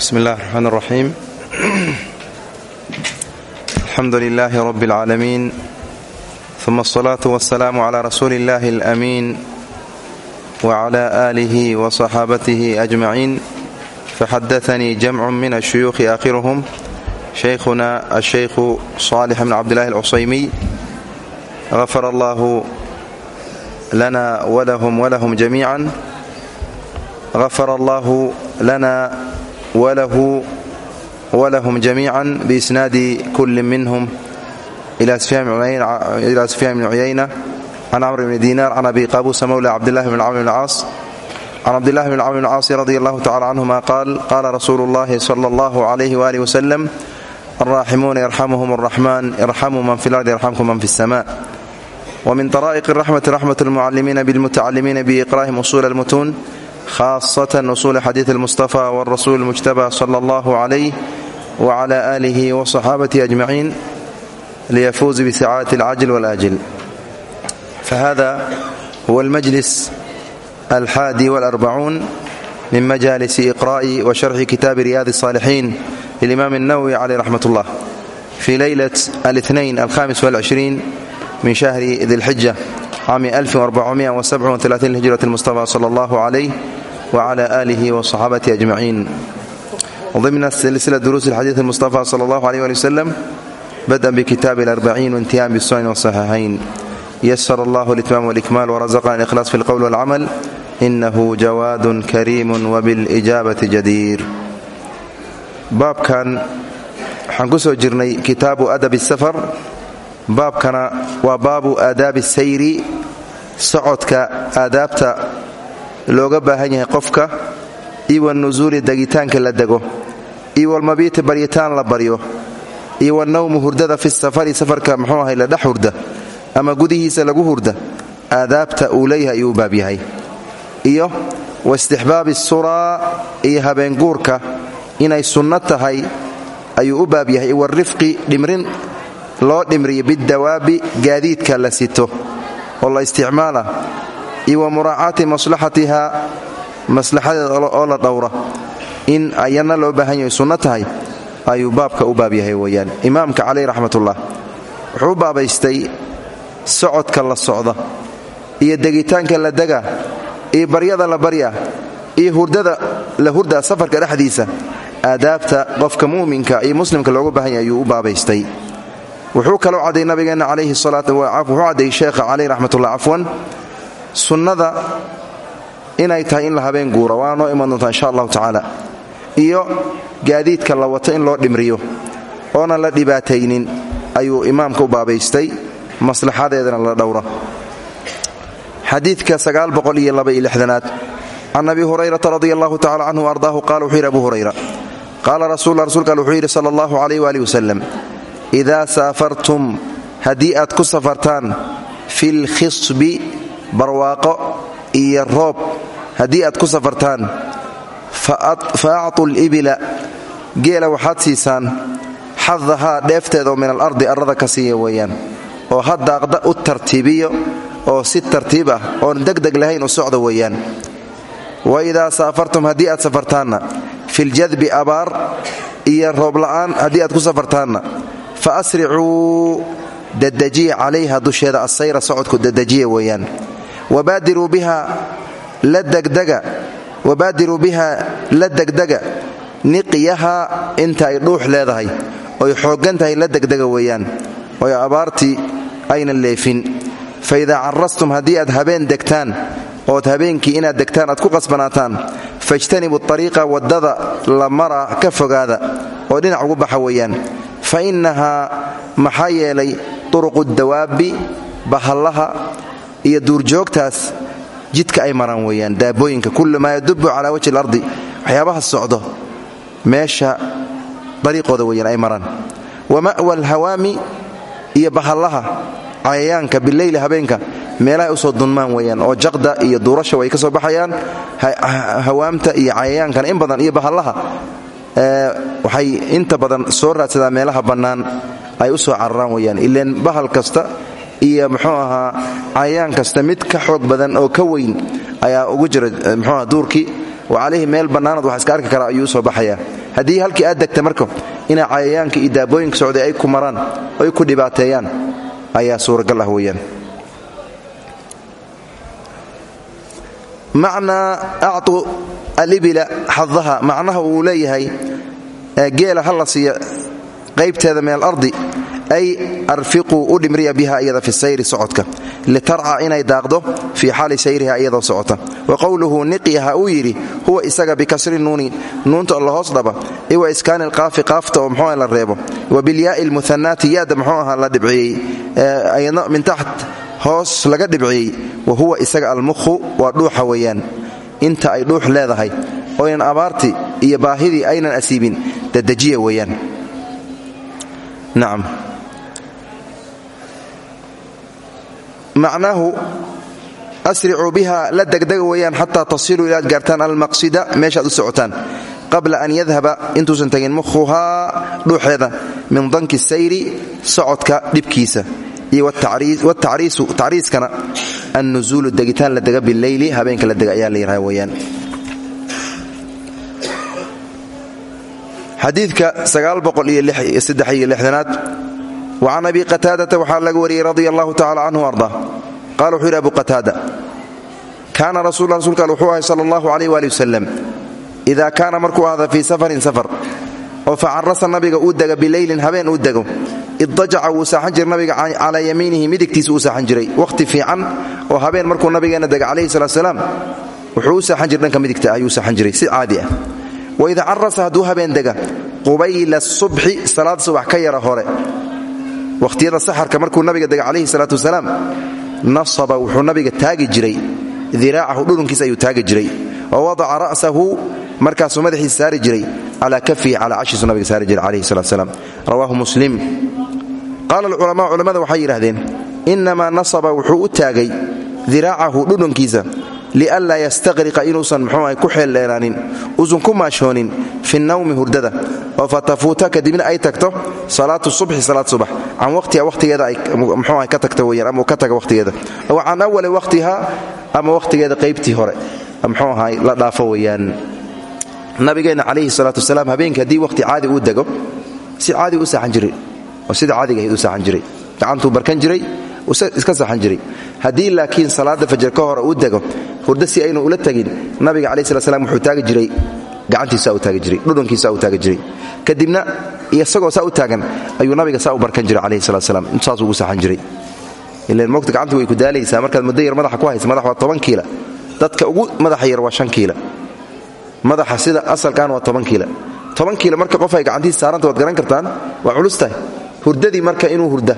bsmi اllah الرxmaan الرaxيim alxamdu لlh rb العaalamiin ثuma الصlaaة والسlaam عlى rasuuli اllahi الأmiin وعlى آlih وصxaabatih أجmaciin faxadaثnii jamc min الshuyuuخi aakhiruhm shaykhuna الshaykhu صاlح bn cabdالlahi الcusaymiy غafar allah lana wlahm wlahm jamiiعا غafar allah lana wlahu wlahm jamiiعا biisnaadi kuli minhm إlى sufyaan bn cuyayna can cmr bn dinar can abi qabusa mawla cabdillahi bn cmr bn caas can cabdillahi bn cmr bn caasi radi allahu tacala canhuma qaal qaala rasuulu اllahi slى اllah عlyh walih wslm alraaximuuna yarxamhm الraxman irxamuu man fi اlardi yarxamkum man fi الsma wmin طrائq الraxmati raxmat اlmucalimiina bاlmutacalimiina biiqra'ihim usul اlmutuun khaaصة usul xadiiث اlmustaفى wالrasuul اlmujtabى slى اllah عlyh wعlى آlih وصxaabatih أجmaciin liyafuuzu bsacaadة اlcajl wاlآjil fahada huwa اlmajlis alxaadi wاlarbacuun min majalisi iqra'i wa sharxi kitaabi riyaad الصاalixiin lilimaam الnawwi caleyh raxmat اllah fi leylaة الاثnain alhamis wاlcishriin min shahri dilxija caami hijrat mustafa sala allahu calayh wcala aalihi wصaxaabatihi ajmaciin ضمن سلسلة دروس الحديث المصطفى صلى الله عليه وآله وسلم بدءا بكتاب الأربعين وانتهاء بالسنن والصحيحين يسر الله الإتمام والإكمال ورزقنا الإخلاص في القول والعمل إنه جواد كريم وبالإجابة جدير باب كان حنقصه جرني كتاب أدب السفر baabkana waa baabu aadaabi sayri socodka aadaabta looga baahan yahay qofka iyo wanusuuli degitaanka la dego iyo walmabiiti baryitaan la baryo iyo wanawmu hurdada fi safari safarka muxuu ahay la dhex hurda ama gudihiisa lagu hurda aadaabta uu leeyahay ayuu u baab yahay. Iyo waistixbaabi suraa iyo habeenguurka inay sunno tahay ayuu u baab yahay. Warifqi dhimrin loo dhimriyo bidawaabi gaadiidka la sito oo la isticmaala iyo wa muraacaati maslaxatiha maslaxadeeda oo la dhowra. In ayana loo baahan yahay sunno tahay ayuu baabka u baab yahay weyaan imaamka caleyh raxmatullah wuxuu u baabaystay socodka la socda iyo degitaanka la dega iyo baryada la barya iyo hurdada la hurda safarka dhexdiisa. Aadaabta qofka mu'minka iyo muslimka looga baahan yahay ayuu u baabaystay wuxuu kaloo cadday nabigeenna calayhi wuxuu cadday sheekha caleyh raxmatullah cafwan sunnada inay tahay in la habeen guura waana noo iman doontaa insha allahu tacaala iyo gaadiidka la wato in loo dhimriyo oonan la dhibaataynin ayuu imaamka u baabaystay maslaxadeedana la dhowra. Xadiidka aad can abi hurayrata radi allahu tacala canhu ardaahu qaala wuxuu yidhi abu hurayra qaala rasul rsulka wuxuu yidhi sala allahu calayh waali idaa saafartum haddii aad ku safartaan fi lkhisbi barwaaqo iyo roob. Haddii aad ku safartaan fa actu libila geela waxaad siisaan xadahaa dheefteeda oo min alardi arrada ka siiya weeyaan. Oo ha daaqda u tartiibiyo oo si tartiib ah oon degdeg lahayn u socda weeyaan. Wa idaa saafartum haddii aad safartaanna filjadbi abaar iyo roobla'aan haddii aad ku safartaanna fa asricuu dadajiya calayha dusheeda asayra socodku dadajiya weeyaan wabaadiruu biha la degdega wabaadiruu biha la degdega niqyaha inta ay dhuux leedahay oy xooggan tahay la degdega weeyaan oy abaartii aynan leefin fa idaa carastum haddii aad habeen degtaan ood habeenkii inaad degtaan aad ku qasbanaataan fajtanibu ariiqa waddada la mara ka fogaada oo dhinac ugu baxa weeyaan fa innahaa maxaa yeelay turuqu dawaabi bahallaha iyo duurjoogtaas jidka ay maraan weeyaan. Daabooyinka kullu yadubu calaa wajhi alardi waxyaabaha socdo meesha dariiqooda weeyaan ay maraan. Wa ma'wa alhawaami iyo bahallaha cayayaanka bileyli habeenka meelahay u soo dunmaan weeyaan oo jaqda iyo duurasha way ka soo baxayaan hawaamta iyo cayayaankana in badan iyo bahallaha waxay inta badan soo raadsadaan meelaha bannaan ay u soo cararaan weyaan ileen bahal kasta iyo muxuu ahaa cayayaan kasta mid ka xoog badan oo ka weyn ayaa ugu jira muxuuaha duurkii. Wa calayhi meel bannaanad wax iska arki kara ayuu soo baxayaa. Haddii halkii aad degta marka inay cayayaanka iyo daabooyinka socday ay ku maraan ay ku dhibaateeyaan ayaa suuragal ah weeyaan macnaa actu alibila xadaha macnaha uu leeyahay geela ha la siiya qaybteeda min alardi ay arfiquu u dhimriya biha iyada fi sayri socodka litarca inay daaqdo fii xaali sayriha iyadoo socota. Wa qowluhu niqyaha uu yidhi huwa isaga bikasri nuuni nuunta la hoos dhaba iwa iskaani lqaafi qaafta oo mxuu la reebo wa bilyaai lmuhanaati yaada mxuu ahaa la dhibciyey min taxt hoos laga dhibciyey wa huwa isaga almukhu waa dhuuxa weeyaan. Inta ay dhuux leedahay oo ynan abaartii iyo baahidii aynan asiibin dadejiya weeyaan. Nacam macnaahu asricuu biha la degdega weeyaan xataa tasiluu ilaad gaartaan almaqsida meeshaad u socotaan. Qabla an yadhaba intuusan tagin mukhuhaa dhuuxeeda min danki sayri socodka dhibkiisa iyo tacriiskana annuzuulu degitaan la dega bileyli habeenka la dega ayaa la yidhaha weyaan xadiidka aad wacan abi qataadata waxaa laga wariyey radia allahu tacala arda qala wuxuu abu qataada kaana rasul rsulka al wuxuu ahay sala allahu alayh waali wasalam ida kaana markuu safarin safar oo facarasa nabiga uu dega bileylin habeen uu dego iddajaca wuu saaxan jiray nabiga calaa yamiinihi midigtiisa uu saaxan jiray. Wakhti fiican oo habeen markuu nabigeenna dega calayhi salatsalaam wuxuu saaxan jiray dhanka midigta ayuu saaxan jiray. Si caadi ah. Waida carasa hadduu habeen dega qubayla subxi salaad subax ka yara hore. Wakhtiyada saxarka markuu nabiga dega calayhi salaatu wasalaam nasaba wuxuu nabiga taagi jiray. Diraacahu dhudhunkiisa ayuu taagi jiray. Oo wadaca ra'sahu markaasuu madaxiisa saari jiray. Calaa kafihi calaa cashiisu nabiga saari jiray calayhi salatu wasalaam muslim qaala alculamaa culammada waxay yidhahdeen innamaa nasaba wuxuu u taagay diraacahu dhudhunkiisa lianlaa yastaqriqa inuusan muxuu ahay ku xeeldheeraanin uusan ku maashoonin fi nawmi hurdada oo fatafuuta kadibna ay tagto salaatu subxi salaad subax can waqtiha waqtigeeda ay muxuu ahay ka tagto weyaan ama ka taga waqtigeeda aw can awali waqtiha ama waqtigeeda qaybtii hore muxuu ahay la dhaafo weeyaan. Nabigeenna calayhi salaatu wasalaam habeenkii haddii waqti caadi uu dego si caadi u saaxan jiray oo sida caadiga ahayd u saaxan jiray. Gacantuu barkan jiray iska saaxan jiray. Haddii laakiin salaada fajar ka hore uu dego hurdo si aynu ula tagin nabiga calayi slat wuxuu taagi jiray gacantiisa u taagi jiray dhudhunkiisa u taagi jiray. Kadibna isagoo saa u taagan ayuu nabiga saa u barkan jiray calayhi salat slam saasuu ugu jiray. Ilan mogta gacantu way ku daalaysaa markaad muddo yar madaxa ku haysa madax waa toban kiila. Dadka ugu madaxa yar waa shan kiila. Madaxa sida asalkan waa toban kiila. Toban kiila marka qof ay gacantiisa saaranta waad garan kartaan waa culus hurdadii marka inuu hurda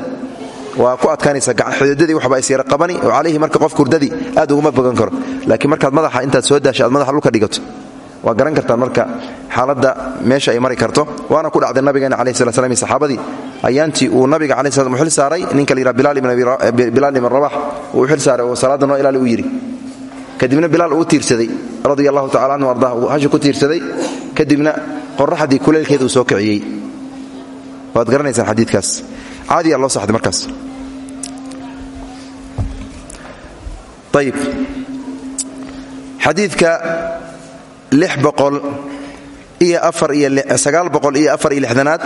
waa ku adkaanaysa xididadii waxba isyara qabani oo calayhi marka qofka hurdadii aad uguma bogan karo. Laakiin markaad madaxa intaad soo daasho aad madaxa dhulka dhigato waa garan kartaan marka xaaladda meesha ay mari karto. Waana ku dhacday nabigeena calayhi sala slam iyo saxaabadii ayaantii uu nabiga calayhi salam xil saaray. Ninka la yidhaha bilaal ibn rabax uu xil saaray oo salaadda noo ilaali u yidhi. Kadibna bilaal uu tiirsaday radia allahu tacala anhu ardah uu hasha ku tiirsaday. Kadibna qoraxdii kuleylkeeda uu soo kiciyey waad garanaysaan xadiidkaas. Caadiyaa loo saxday markaas. Ayib xadiidka iyo lixdanaad.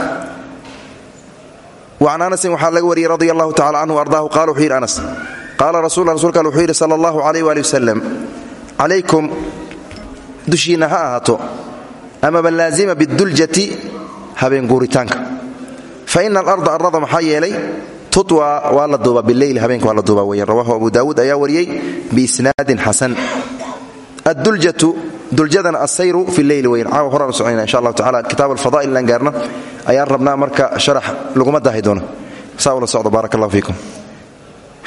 Wacan anasin waxaa laga wariyey radia allahu tacala canhu ardaahu qala wuxuu yidhi anas qaala rasul rsulka wuxuu yidhi sala allahu calayh waali wasalam calaykum dushiinna ha ahaato amaba laazima biduljati habeen guuritaanka fa ina alarda arada maxaa yeelay tutwa waa la duuba bileyli habeenka waa la duuba weyan rawahu abu daawuud ayaa wariyey biisnaadin xasan. Adduljatu duljadana asayru fi leyli weyan caawa horaan u soconayna insha allahu tacala kitaab alfadaa'il inaan gaarno. Ayaan rabnaa marka sharax laguma daahi doono. Saa ula socdo baarak allahu fiikum.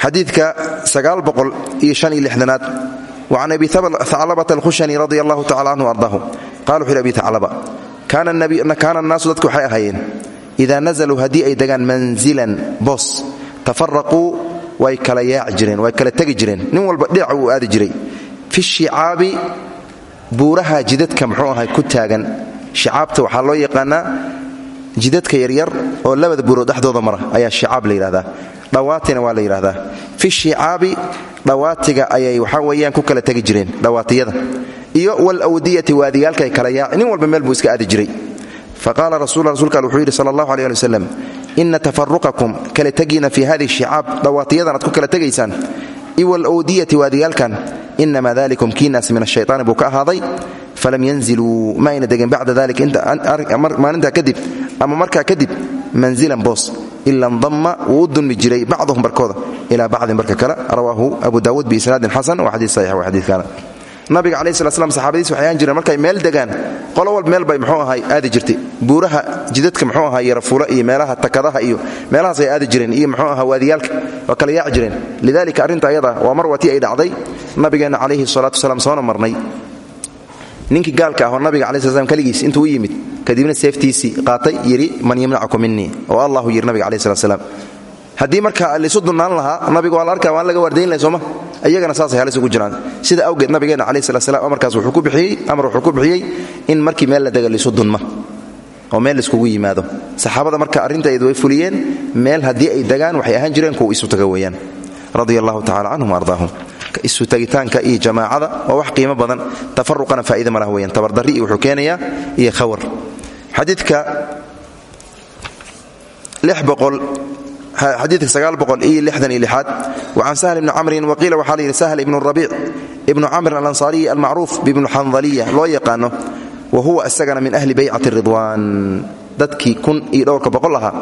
Xadiidka sagaal boqol iyo shan iyo lixdanaad. Wacan abi thaclabata alkhushani radia allahu tacala canhu ardaahu qala wuxu yhi abi thaclaba kaana annaasu dadku waxay ida nazaluu haddii ay degaan manzilan boos tafaraquu way kala yaaci jireen way kala tegi jireen nin walba dhinaca uu aadi jiray fi shicaabi buuraha jidadka muxuu ahay ku taagan shicaabta waxaa loo yaqaanaa jidadka yaryar oo labada dhexdooda mara ayaa shicaab la yidhahdaa fi shicaabi dhawaatiga ayay waxaa weeyaan ku kala tegi jireen dhawaatiyada iyo wlwdiyati waadiyaalkay kala yaaci nin walba meel buu iska aadi jiray faqaala al wuxuu yidhi sal allahu aleh ali wasalam ina tafaruqakum kala tegiina fi hadihi shicaab dhawaatiyadan aad ku kala tegaysaan iwalwdiyati waadiyaalkan inama dalikum kiinaas min ashayطaani buu ka ahaaday falam yanziluu ma ayna degeen bacda dalika maalintaa kadib ama markaa kadib manzilan boos ila ndama wuu u dunmi jiray bacduhum barkooda ilaa bacdin barka kale rawaahu abu daawuud nabiga slam saxaabadiis waxay aan jireen markay meel degaan qolo walba meel bay muxuu ahay aadi jirtay. Buuraha jidadka muxuu ahaa yarafula iyo meelaha takadaha iyo meelahaas ay aadi jireen iyo muxuu ahaa waadiyaalka waa kala yaaci jireen. Lidalika arrinta ayada waa mar ay dhacday nabigeenna calayhi salatu wasalaam soona marnay. Ninkii gaalka ah oo nabiga cala sl slam intuu yimid kadibna seeftiisii qaatay yidhi man yamnacu minii oo allahu yidhi nabiga calayi slat haddii marka laysu dunnaan lahaa nabiga waa la arkaa waan laga waardayn lahay sooma. Iyagana saasay halis ugu jiraan. Sida awgeed nabigeenna calayhi salat slam amarkaas wuxuu ku bixiyey amar wuxuu ku bixiyey in markii meel la dega dunma oo meel laiskugu yimaado. Saxaabada marka arrintaedu way fuliyeen meel haddii ay degaan waxay ahaan jireen kuwa isu taga weeyaan. Radia allahu ardaahum. Isu tagitaanka iyo jamaacada waa wax qiimo badan tafaruqana faa'iida ma lah weeyaan. Tabardarri wuxuu keenayaa iyo khawar. Xadiidka lixaad wacan sahl ibni camrin waqiila waxaa la yidhi sahl ibnu rabiic ibnu camr alansaariyi almacruuf bibnu xandaliya loo yaqaano wa huwa isagana min ahli baycati ridwaan. Dadkii kun iyo dhowrka boqol ahaa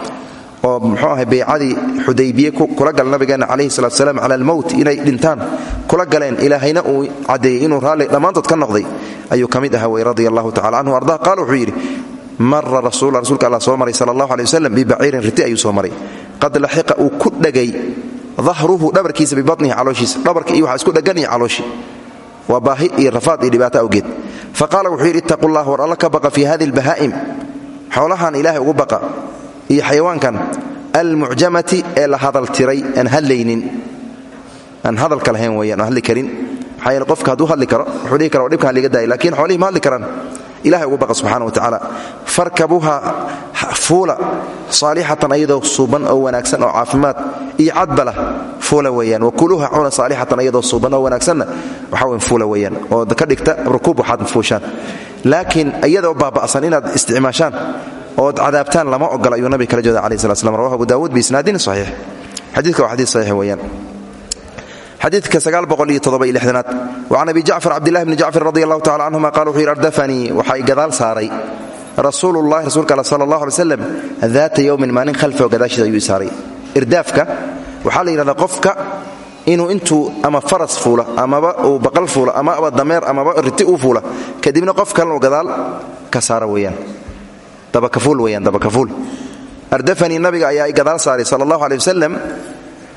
oo muxuu ahay baycadii xudaybiye kula gal nabigeenna calayhi salatu salaam cala almowt inay dhintaan kula galeen ilaahayna uu caddeeyey inuu raalli dhammaantood ka noqday ayuu ka mid ahaa wey radia allahu tacala canhu ardah qaala wuxuu yidhi mara rasul rasuulka alla soo maray sala allahu aley ayuu soo maray qad laxiqa uu ku dhegay dahruhu dhabarkiisa bibatnihi calooshiisa. Dhabarka iyo waxa isku dhegan iyo calooshii waa baahi iyo rafaad iyo dhibaato awgeed. Wuxuu yidhi ittaqu llah war alla ka baqa fi hadi albahaa'im. Xoolahan ilaahay ugu baqa iyo xayawaankan almucjamati ee la hadaltiray aan hadlaynin. Aan hadalka lahayn weyaan aan hadli karin. Maxaa qofka hadduu hadli karo wuxuu dhihi kara wa dhibkaan liga daaya lakiin xoolihii ma hadli karaan ilahay ugu baqa subxana wa tacaala farkabuha fuula saalixatan ayadoo suuban oo wanaagsan oo caafimaad iyo cadbalah fuula weeyaan. Wakuluuha cuna saalixatan ayadoo suuban oo wanaagsanna waxa weyn fuula oo ka dhigta rukuub waxaad fuushaan. Laakiin iyadoo baaba'san inaad isticmaashaan ood cadaabtaan lama ogola ayuu nabiga kala jooda alayh slat rawahu abu daawuud biisnaadin saxiix. Xadiidka waa xadiis saxiix weeyaan xadiidka aad wacan abi jacfar cabdilahi bni jacfar radi allahu tacala canhuma qala wuxuu yidhi ardafanii waxaa i gadaal saaray. Rasuululahi rasuulka all sala allah alay slam daata yowmin maalin khalfahu gadaashiisa ayuu i saaray. Irdaafka waxaa la yidhahdaa qofka inuu intuu ama faras fuula amaba uu baqal fuula amaba dameer amaba riti uu fuula kadibna qof kalena uu gadaal ka saara weeyaan. Dabakafuul weyaan dabakafuul ardafanii nabiga ayaa gadaal saaray sala allahu wasalam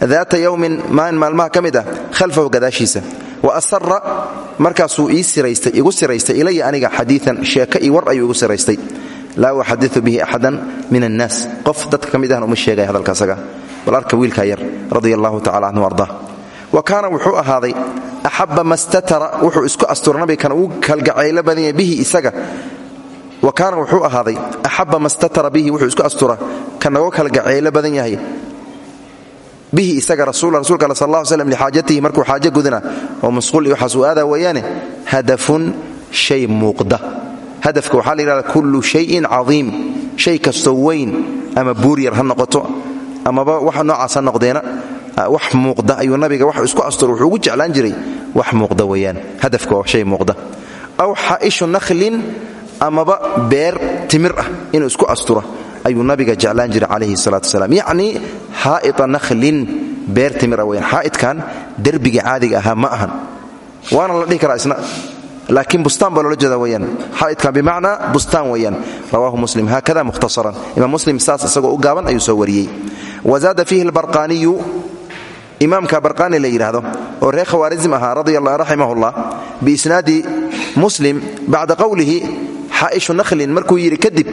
daata yowmin maalin maalmaha ka mid ah khalfahu gadaashiisa. Wa asara markaasuu igu siraystay ilaya aniga xadiian sheeka io war ayuu igu siraystay. Laa uxadiu bihi axadan min annaas. Qof dadka ka mid ahna uma sheegay hadalkaasaga bal arka wiilkaa yar radia allahu tacala canhu ardaa. Wa kaana wuxuu ahaaday axaba ma statara wuxuu isku astura nabiga kan ugu kalgacaylo badan yahay bihi isaga. Wa kaana wuxuu ahaaday axaba ma statara bihi wuxuu isku astura ka bihi isaga rasul rasulka all sal lla slm lixaajatihi markuu xaajo gudana oo masquul iyo waxaas uu aadaa weeyaane hadafun shay muuqda. Hadafka waxaa la yidhahda kullu shayin cadiim. Shay kastoo weyn ama buur yar ha noqoto amaba waxa noocaas ha noqdeena wax muuqda ayuu nabiga wax isku astura wuxuu ugu jeclaan jiray wax muuqda weeyaan. Hadafka waa shay muuqda. Aw xaa'ishu nakhlin amaba beer timir ah inuu isku astura ayuu nabiga jeclaan jiray calayhi salaatu wasalaam. Yacnii xaa'ita nakhlin beer timira weyaan xaa'idkan derbiga caadiga ahaa ma ahan. Waana la dhihi karaa isna. Laakiin bustaan baa loola jeeda weyaan xaa'idkan bimacnaa bustaan weeyaan. Rawaahu muslim. Haakada mukhtasaran. Imaam muslim saas isagoo u gaaban ayuu soo wariyey. Wazaada fiihi albarqaaniyu imaamka barqaani la yidhaahdo oo reer khawaarizm ahaa raximahullah biisnaadi muslim bacda qowlihi xaa'ishu nakhlin markuu yidhi kadib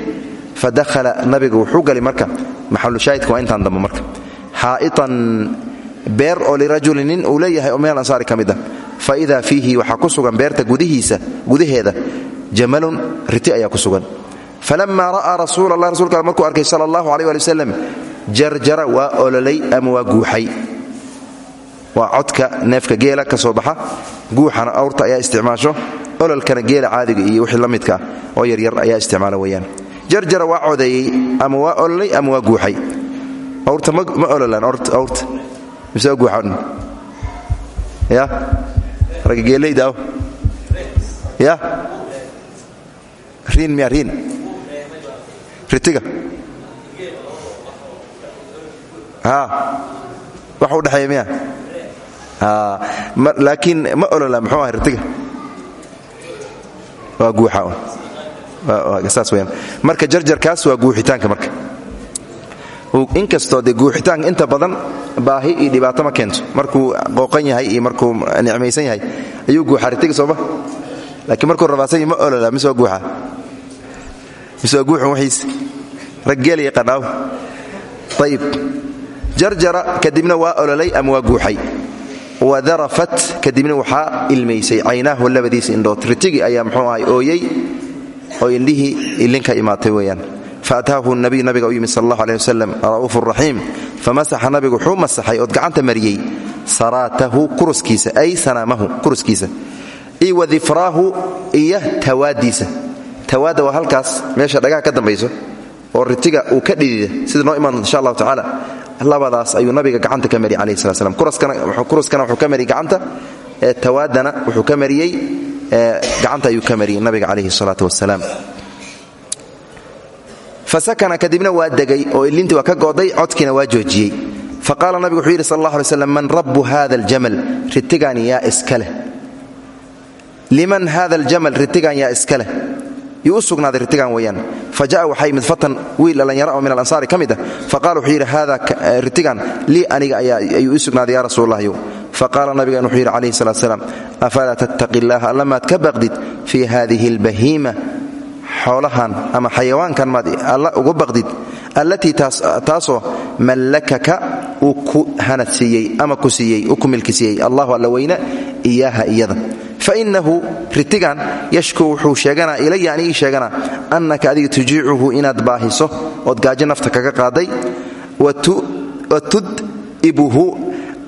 fadahala nabiga wuxuu gali marka. Maxalushaahidka waa intaan dambe marka. Xaa'itan beer oo lirajulin nin uu leeyahay oo meel ansaari ka mid ah. Fa idaa fiihi waxaa ku sugan beerta gudihiisa gudaheeda jamalun riti ayaa ku sugan. Falammaa ra'aa rasuul allah rasulka al markuu arkay sala allahu aleh ali wasalam jarjara waa ololay ama waa guuxay? Waa codka neefka geela ka soo baxa. Guuxana awrta iyo wixii la midka oo yaryar ayaa isticmaala weyaan jarjara waa codeeyey ama waa ololay ama waa guuxay? Awrta ma ololaan awrta mise waa guuxan ya? Ragga geelayda aw? Ya? Riin miya riin. Ritiga. Wax u dhexeeya miya? Laakiin ma olola muxuu ahay ritiga? Waa guuxa marka jarjarkaas waa guuxitaanka marka. Inkastoo dee guuxitaanka inta badan baahi iyo dhibaato ma keento. Markuu qooqan yahay iyo markuu nicmaysan yahay ayuu guuxa ritiga sooma laakiin markuu rabaasany ma olola mise waa guuxa mise waa guuxun waxiis raggeela yaqanaaw ayib jarjara kadibna waa ololay ama waa guuxay? Wadarafat kadibna waxaa ilmaysay caynaahu labadiisa indhood. Ritigi ayaa mxuu ahay ooyey oo indhihii ilinka imaatay weeyaan. Faataahu nabiy nabiga u yimid sal allah aleh wasalam ra'uufu raxiim nabigu wuxuu masaxay gacanta mariyey saraatahu kuruskiisa ay sanaamahu kuruskiisa io wadifraahu iyo tawaadiisa. Tawaada waa halkaas meesha dhagaha ka dambayso oo ritiga uu ka dhidida sida noo imaan insha allahu tacaala. Labadaas ayuu nabiga gacanta ka mariyay alayh slat slam kuruskana wuxuu ka mariyey gacanta tawaadana wuxuu ka mariyey gacanta ayuu ka mariyey nabiga calayhi salaatu wasalaam fasakana kadibna waa degay oo ilintii waa ka go'day codkiina waa joojiyey. Faqaala nabigu wuxuu yidhi sal allah alay slam man rabu hada aljamal? Ritigan yaa iska leh. Liman hada aljamal? Ritigan yaa iska leh yuu u sugnaaday ritigan weeyaan. Fa ja'a waxaa yimid fatan wiil dhallinyara oo min alansaari ka mid ah. Faqala wuxuu yidhi hada ritigan lii aniga ayuu ii sugnaaday ya rasuulalahyu faqaala nabigan wuxuu yidhi calayhi salat slam afalaa tattaqi illaha allamaad ka baqdid fii hadihi albahiima? Xoolahan ama xayawaankan maad alla ugu baqdid allatii taasoo mallakaka uu ku hanad siiyey alla iyada fainahu ritigan yashku wuxuu sheeganaa ilaya anigii sheeganaa annaka adiga tujiicuhu inaad baahiso ood gaajo nafta kaga qaaday wa tud'ibuhu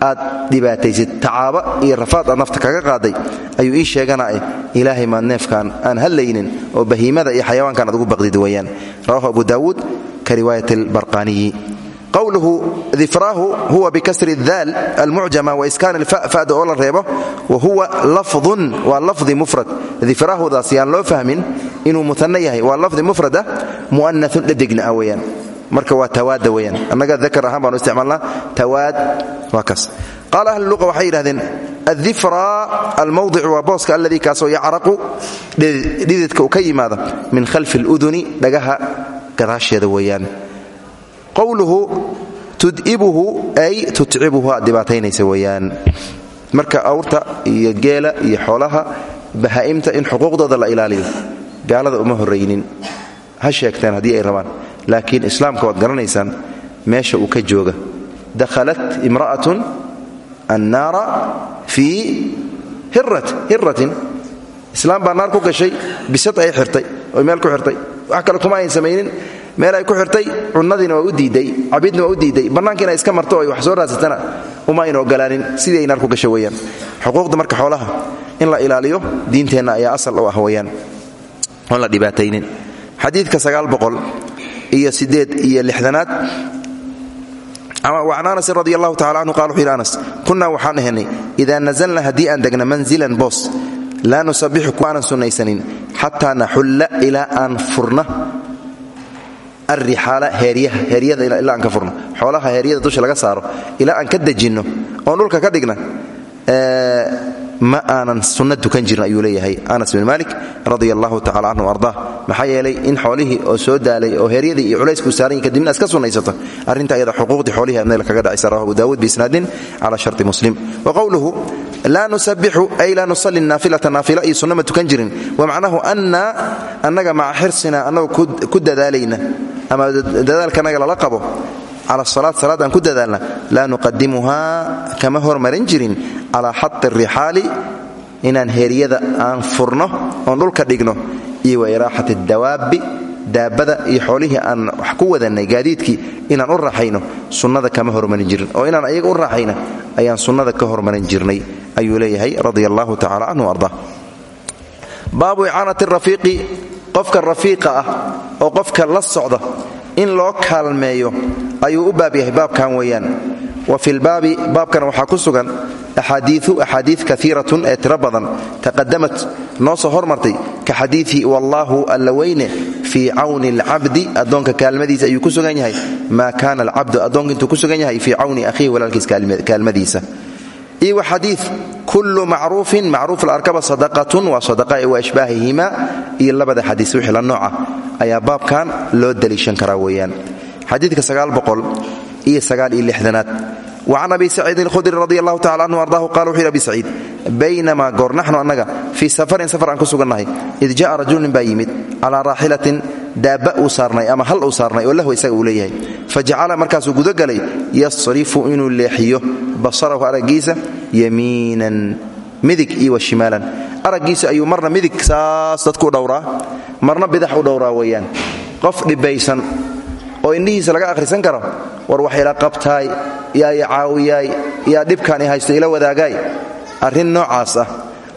aad dhibaataysid tacaaba iyo rafaad aad nafta kaga qaaday ayuu ii sheeganaa ilaahay maad neefkaan aan hadlaynin oo bahiimada iyo xayawaankan aad ugu baqdid weeyaan rawahu abu daawuud ka riwaayat albarqaaniyi qwluhu difraahu huwa bikasri daal almucjama waiskaan ilfa fada oo la reebo wa huwa lafdun waa lafdi mufrad difraahudaas yaan loo fahmin inuu muana yahay waa lafdi mufrad ah mu'anaun dhadigna ah weyaan marka waa tawaada weyaan annaga dakar ahaan baanu isticmaalnaa tawaad waa kaas qaala ahlu luqa waxay yidhahdeen addifra almawdicu waa booska alladii kaasoo yacraqu dhididka uu ka qowluhu tud'ibuhu ay tutcibuhu aad dhibaataynaysa weeyaan. Marka awrta iyo geela iyo xoolaha bahaa'imta in xuquuqdooda la ilaaliyo gaalada uma horraynin. Ha sheegteen haddii ay rabaan laakiin islaamka waad garanaysaan meesha uu ka jooga. Dakhalat imra'atun annaara fii hiratin islaam baa naar ku gashay bisad ay xirtay oy meel ku xirtay. Wax kale kuma ayn samaynin meel ay ku xirtay cunadiina waa u diiday cabidna waa u diiday. Bannaanka inay iska marto ay wax soo raadsatana uma ayna ogolaanin. Sidii ay naar xuquuqda marka xoolaha in la ilaaliyo diinteenna ayaa asal u ah weyaan oon la dhibaataynin. Xadiidka iyo sideed iyo lixdanaad an anasin radi allahu tacala anhu qala wuxu anas kunnaa waxaan ahaynay idaa nazalna haddii aan manzilan boos laa nusabixu kuwaanan sunnaysanin xataa naxulla ilaa aan furna heeryaha heeryada aan ka furno. Xoolaha heeryada dusha laga saaro ilaa aan ka dejinno oon dhulka ka dhigna ma aanan sunna dukan jirin ayuu leeyahay anas bin malik radia allahu tacala canhu ardaa in xoolihii oo soo daalay oo heeryadii iyo culaysku saaran yihiin kadibna iska sunnaysato. Arrinta ayada xuquuqdii xoolihii adnayla kaga dhacaysa rawahu abu daawuud biisnaadin cala sharti muslim. Wa qowluhu laa nusabixu ay laa nusalli naafilata naafila iyo sunna ma jirin. Wa macnahu anna annaga maca xirsina annagoo ku dadaalayna ama dadaalkanaga lala qabo cala salaad salaad ku dadaalna laa nuqadimuha kama hormarin jirin calaa xati rixaali inaan heeryada aan furno oon dhulka dhigno iyo wa iraaxati daabada iyo xoolihii aan wax ku wadannay gaadiidkii inaan u raaxayno sunnada kama hormarin jirin oo inaan ayaga u raaxayna ayaan sunnada ka hormarin jirnay ayuu leeyahay radia allahu tacala arda. Baabu icaanati rafiiqi qofka rafiiqa ah oo qofka la socda in loo kaalmeeyo ayuu u baab yahay baabkan weeyaan. Wa fi lbaabi baabkan waxaa ku sugan axaadiiu axaadii kaiiratun ee tiro badan taqadamat noo soo hormartay ka xadiii wallaahu alla weyne fii cawni alcabdi. Addoonka kaalmadiisa ayuu ku sugan yahay. Maa kaana alcabdu addoonka intuu ku sugan yahay fii cawni akhiihi walaalkiis kaalmadiisa iyo wa xadii kullu macruufin macruuf la arkaba sadaqatun waa sadaqa wa ashbaahihima. Iyo labada xadiis wixii la nooca ayaa baabkan loo daliishan karaa weeyaan. Xadiidka iyo sagaaliyo lixdanaad wacan abi saciidin khudri radi allahu tacala anhu ardaahu qala wuxu yhi abi saciid baynamaa goor naxnu annaga fii safarin safar aan ku sugannahay id ja'a rajulnin baa yimid calaa raaxilatin daabba uu saarnay ama hal uu saarnay oo lahu isaga uu leeyahay fajacala markaasuu gudagalay yasrifu inuu leexiyo basarahu araggiisa yamiinan midig iyo washimaalan araggiisa ayuu marna midig saas dadku dhowraa marna bidax oo indhihiisa laga akhrisan karo war wax ila qabtaay yaa i yaa dhibkaan haysto ila wadaagaay. Arrin noocaas ah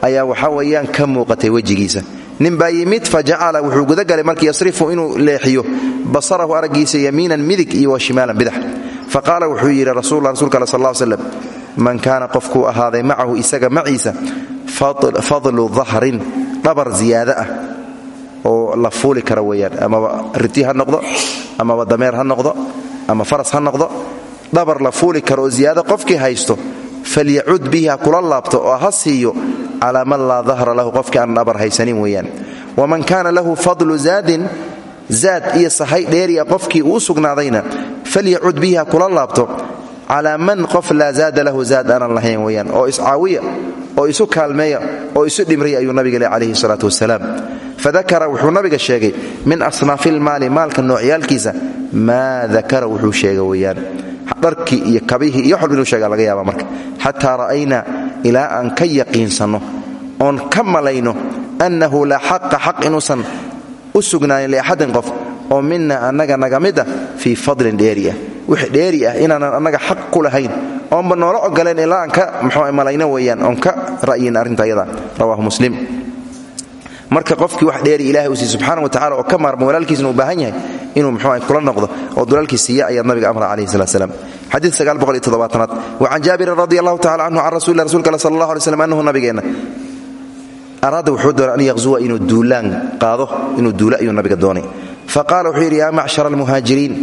ayaa waxa weeyaan ka muuqatay wejigiisa. Nin baa yimid fa jacala wuxuu gudagalay markii yasrifu inuu leexiyo basarahu araggiisa yamiinan midig iyo wa shimaalan bidax. Fa qaala wuxuu yidhi rasuulula rsulka al sal slam man kaana qofkuu ahaaday macahu isaga maciisa fadlu dahrin dhabar ziyaada ah oo la fuuli kara weeyaan. Amaba riti ha noqdo amaba dameer ha noqdo ama faras ha noqdo dhabar la fuuli karo oo ziyaado qofkii haysto falyacud bihi ha kula laabto oo ha siiyo calaa man laa dahra lahu qofkii aan dhabar haysanin weeyaan. Waman kaana lahu fadlu zaadin zaad iyo sahay dheeriya qofkii uu sugnaadayna falyacud bihi ha kula laabto calaa man qof laa zaada lahu zaad aanan lahayn weeyaan. Oo iscaawiya oo isu kaalmeeya oo isu dhimriya ayuu nabiga le calayhi salaatu wasalaam fadakara wuxuu nabiga sheegay min asnaafilmaali maalka noocyaalkiisa maa dakara wuxuu sheega weyaan dharkii iyo kabihii iyo xolb inuu sheega laga yaaba marka. Xataa ra'aynaa ilaa aan ka yaqiinsanno oon ka malayno annahu laa xaqa xaq inuusan u sugnaanin liaxadin qof oo mina annaga naga mid ah fadlin dheeri ah dheeri ah inaanan annaga xaq ku lahayn oonba noola ogoleen ilaa aan ka mxuu malayno weeyaan oon ka ra'yin arrinta ayada rawaahu muslim marka qofkii wax dheeri ilahay uu siiy subxaana wa tacala oo ka maarmo walaalkiisna baahan yahay inuu mxuu kula noqdo oo dulaalkii siiya ayaa nabiga amra calayhi salat slam xadiid aad wacan jaabirin radi allahu tacala canhu can rasuli rasulka al sal allah alay slam annahu nabigeenna araada wuxuu doonay an yaqzuwa inuu duulaan qaado inuu duula ayuu nabiga doonay. Fa qaala wuxuu yidhi yaa macshara almuhaajiriin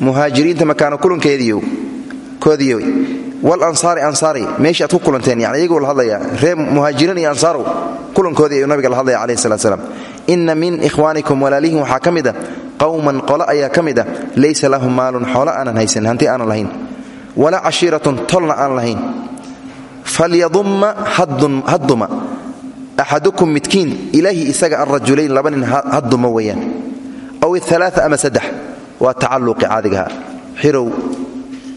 muhaajiriinta makaano kulankeediiyow koodiyow walansaari ansaari meeshii aad ku kulanteen yani iyaguu la hadlayaa reer muhaajiriin iyo ansaarow kulankoodii ayuu nabiga la hadlaya calayhi salat slam inna min ikhwaanikum walaalihin waxaa ka mid a qowman qole ayaa ka mid ah laysa lahum maalun xoolo aanan haysan hanti aanan lahayn. Walaa cashiiratun tolna aan lahayn. Falyadumma hadduma. Axadukum midkiin ilaahi isaga alrajulayn laba hadduma weeyaan. Aw ialaaa ama saddex. Waa tacalluqi caadigaha xirow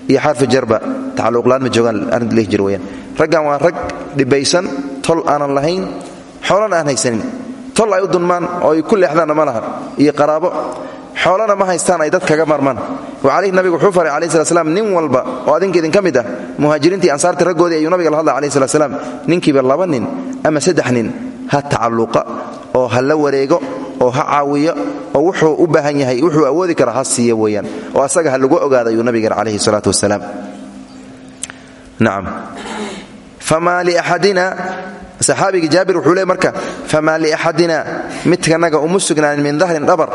iyo xarfi jarba tacalluqlaan ma joogaan arrinta lihi jir weyaan raggan waa rag dhibaysan tol aanan lahayn xoolana aan haysanin. Tol ay u dunmaan oo ay ku leexdaanna ma laha iyo qaraabo xoolana ma haystaan ay dad kaga marmaan wacalayhi nabigu wuxuu faray calayhi salat slam nin walba oo adinka idinka mid ah muhaajiriintii ansaartii raggoodii ayuu nabiga la hadlay calayhi salat slam laba nin ama saddex nin ha tacalluqa oo ha la wareego oo ha caawiyo oo wuxuu u baahan yahay wuxuu awoodi kara ha siiya oo asaga ha lagu ogaada ayuu nabigan calayhi salaatu wasalaam. Nacam famaa liaxadina saxaabigii jaabir wuxuu leey marka famaa liaxadina midkanaga uma sugnaanin min dahrin dhabar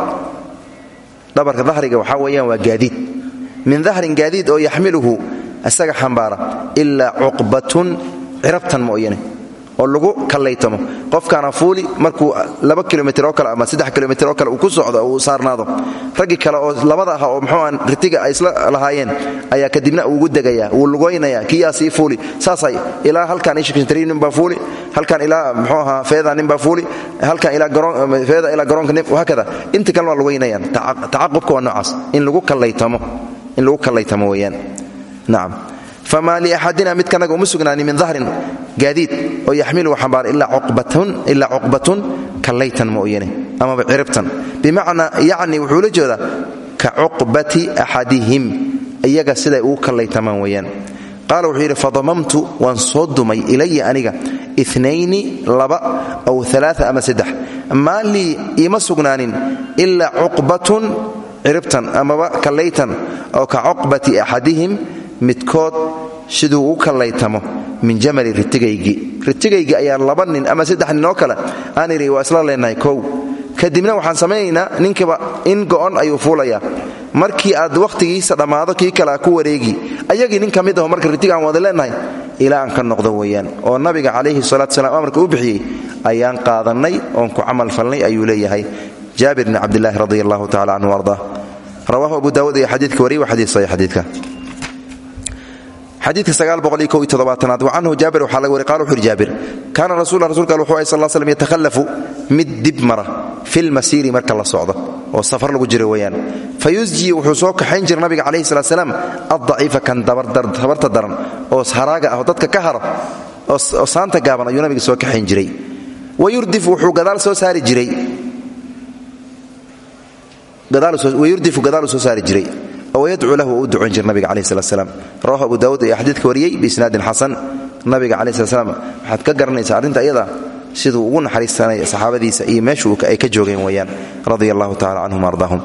dhabarka dahriga waxaa weeyaan waa gaadiid. Min dahrin gaadiid oo yaxmiluhu isaga xambaara ilaa cuqbatun cirabtan mooyane oo lagu kallaytamo. Qofkaana fuuli markuu laba kilomitr oo kale ama saddex kilomitr oo kale uu ku socdo uu saarnaado. Raggii kale oo labada ah oo muxuuan ritiga ay isla lahaayeen ayaa kadibna uugu degayaa wuu lugoynaya kiyaa fuuli. Saasay ilaa halkan ishkintari ninbaa fuuli halkan ilaa muxuu ahaa feeda ninbaa fuuli halkan ilaa feeda ilaa garoonka nin hakada inta kalena waa lugaynayaan tacaqubka waa noocaas. In lagu kallaytamo in lagu kallaytamo weeyaan. Nacam famaa liaxadina midkanaga uma sugnaanin min dahrin gaadiid oo yaxmilu xambaar ilaa cuqbatun kallaytan mooyane amaba ciribtan bimacnaa yacni wuxuu la jeedaa ka cuqbati axadihim iyaga siday ugu kallaytamaan weeyaan qaala wuxuu yidhi fadamamtu waan soo dumay ilaya aniga inayni laba aw alaaa ama saddex maa lii iima sugnaanin ilaa cuqbatun ka midkood siduu u kallaytamo min jamali ritigaygii. Ritigaygii ayaa laba nin ama saddex nin oo kale. Aan idhi waa isla leenahay kow. Kadibna waxaan samaynaynaa ninkiiba in go'on ayuu fuulayaa. Markii aad wakhtigiisa dhammaado kii kalea ku wareegi ayagii nin mid aho marka ritig aan wada leenahay ilaa aan ka noqdo weeyaan. Oo nabiga calayhi salatu salam amarka u bixiyey ayaan qaadannay oon ku camal falnay ayuu leeyahay. Jaabir bni cabdilaahi radi allahu tacala canhu arda rawahu abu daawud iyo xadiidka wariy wa xadiid xadiidka aad canhu jaabir waxaa laga wari qala wuxu uhi jaabir kaana rasul rasulka al wuxuu ahay sal slm yatahallafu mid dib mara fi lmasiiri marka la socdo oo safar lagu jiro weeyaan. Fa yusji wuxuu soo kaxayn jira nabiga calayhi salat salaam addaciifa kan tabarta daran oo haraaga ah oo dadka ka haro oo saanta gaaban ayuu nabiga soo kaxayn soo saari jiray jiray yadcuu lahu u ducon jir nabiga calaih slat slam rawahu abu daawud ayaa xadiidka wariyey biisnaadin xasan nabiga calaih slat slam waxaad ka garanaysaa arrinta iyada siduu ugu naxariistanay saxaabadiisa iyo meeshu ay ka joogeen weeyaan radia allahu tacala canhum ardaahum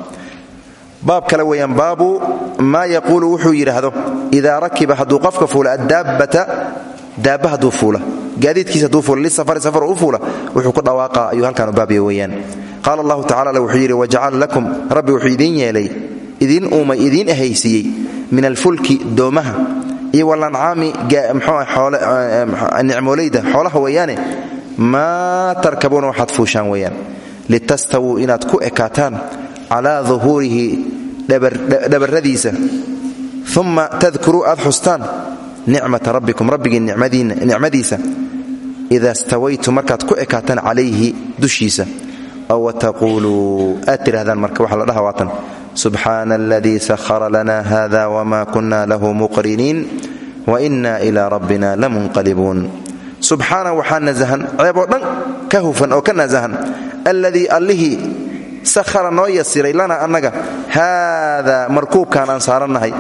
baab kale weeyaan baabu maa yaquulu wuxuu yidhaahdo idaa rakiba hadduu qofka fuula addaabbata daabba hadduu fuula gaadiidkiisa hadduu fuula lisafari safar u fuula wuxuu ku dhawaaqa ayuu halkaanu baabya weeyaan qaala allahu tacala wuxuu yidhi wajacala lakum rabbi wuxuu idiin yeelay idiin uumay idiin ahaysiiyey min alfulki doomaha iyo walancaami nicmoolayda xoolaha weeyaane maa tarkabuuna waxaad fuushaan weeyaan. Litastawuu inaad ku ekaataan calaa duhuurihi dhabarradiisa. Uma tadkuruu aad xustaan nicmata rabbikum rabbigii nicmadiisa. Ida stawaytum markaad ku ekaataan calayhi dushiisa. Aw wataquuluu aad tidhahdaan marka waxa la dhaha waatan subxaana aladii sahara lana hada wma kuna lahu muqriniin waina ila rabbina lamunqalibuun subxaana waxaa nasahan ceeboo dhan ka hufan oo ka nasahan alladii allihii sahara noo yasiray lana annaga haadaa markuubkaan aan saarannahay.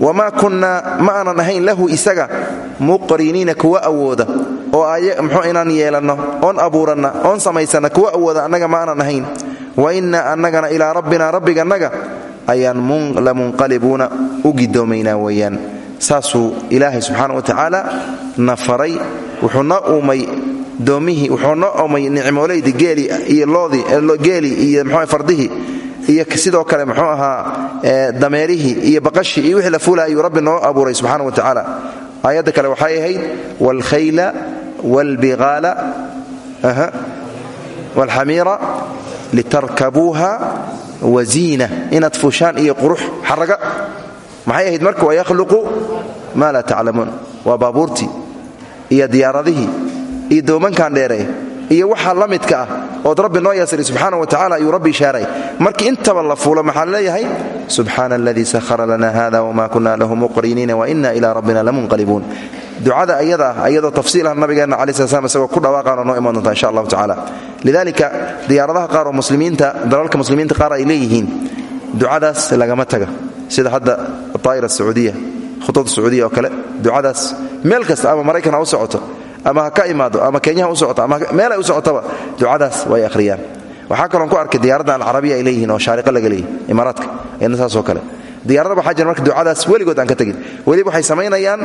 Wamaa kunnaa ma aanan ahayn lahu isaga muqriniina kuwa awooda. Oo mxuu inaan yeelanno oon abuuranna oon samaysanna kuwa awooda annaga ahayn wa inna annagana ilaa rabbina rabbigannaga ayaan la munqalibuuna u gidoomaynaa weeyaan. Saasuu ilaahay subxaana wa tacaala na faray wuxuu na uumay doomihii uumay nicmoolaydi geeli iyo loodii geeli iyo mxuu fardihii iyo sidoo kale muxuu ahaa dameerihii iyo baqashii iyo wixii la fuula ayuu rabbi noo abuuray subxaana wa tacaala aayadda kale waxay ahayd waalkhayla waalbiqaala waalxamiira litarkabuuha waziina inaad fuushaan iyo qurux xaraga maxay ahayd marka wayakhluqu maa laa taclamuun waa baabuurtii iyo diyaaradihii iyo doomankan dheere iyo waxa la midka ah ood rabbi noo yasiray subxaana wa tacala ayuu rabbi ishaaray markii intaba la fuulo maxaa leeyahay subxaana aladii sahara lana hada wma kuna lahu muqriniina waina ila rabbina lamunqalibuun ducada ayada ah ayadoo tafsiilah nabigeenna cala sl slam isagoo ku dhawaaqaanoo noo doonta insha allahu tacala lidalika diyaaradaha qaar oo muslimiinta dalalka muslimiinta qaar ay leeyihiin ducadaas lagama taga. Sida hadda aa'ira sauudiya khutada sacuudiya oo kale ducadaas meel kasta ama maraykan ha socoto ama ka imaado ama kenyaha u socoto ama meel ay u socotaba ducadaas way akhriyaan. Waxaa kaloon ku arkay diyaaradda alcarabiya ay leeyihiin oo shaariqa laga leeyahy imaaraadka ayadna saasoo kale. Diyaaradda waxaa jira marka ducadaas weligood aan ka tegin weliba waxay samaynayaan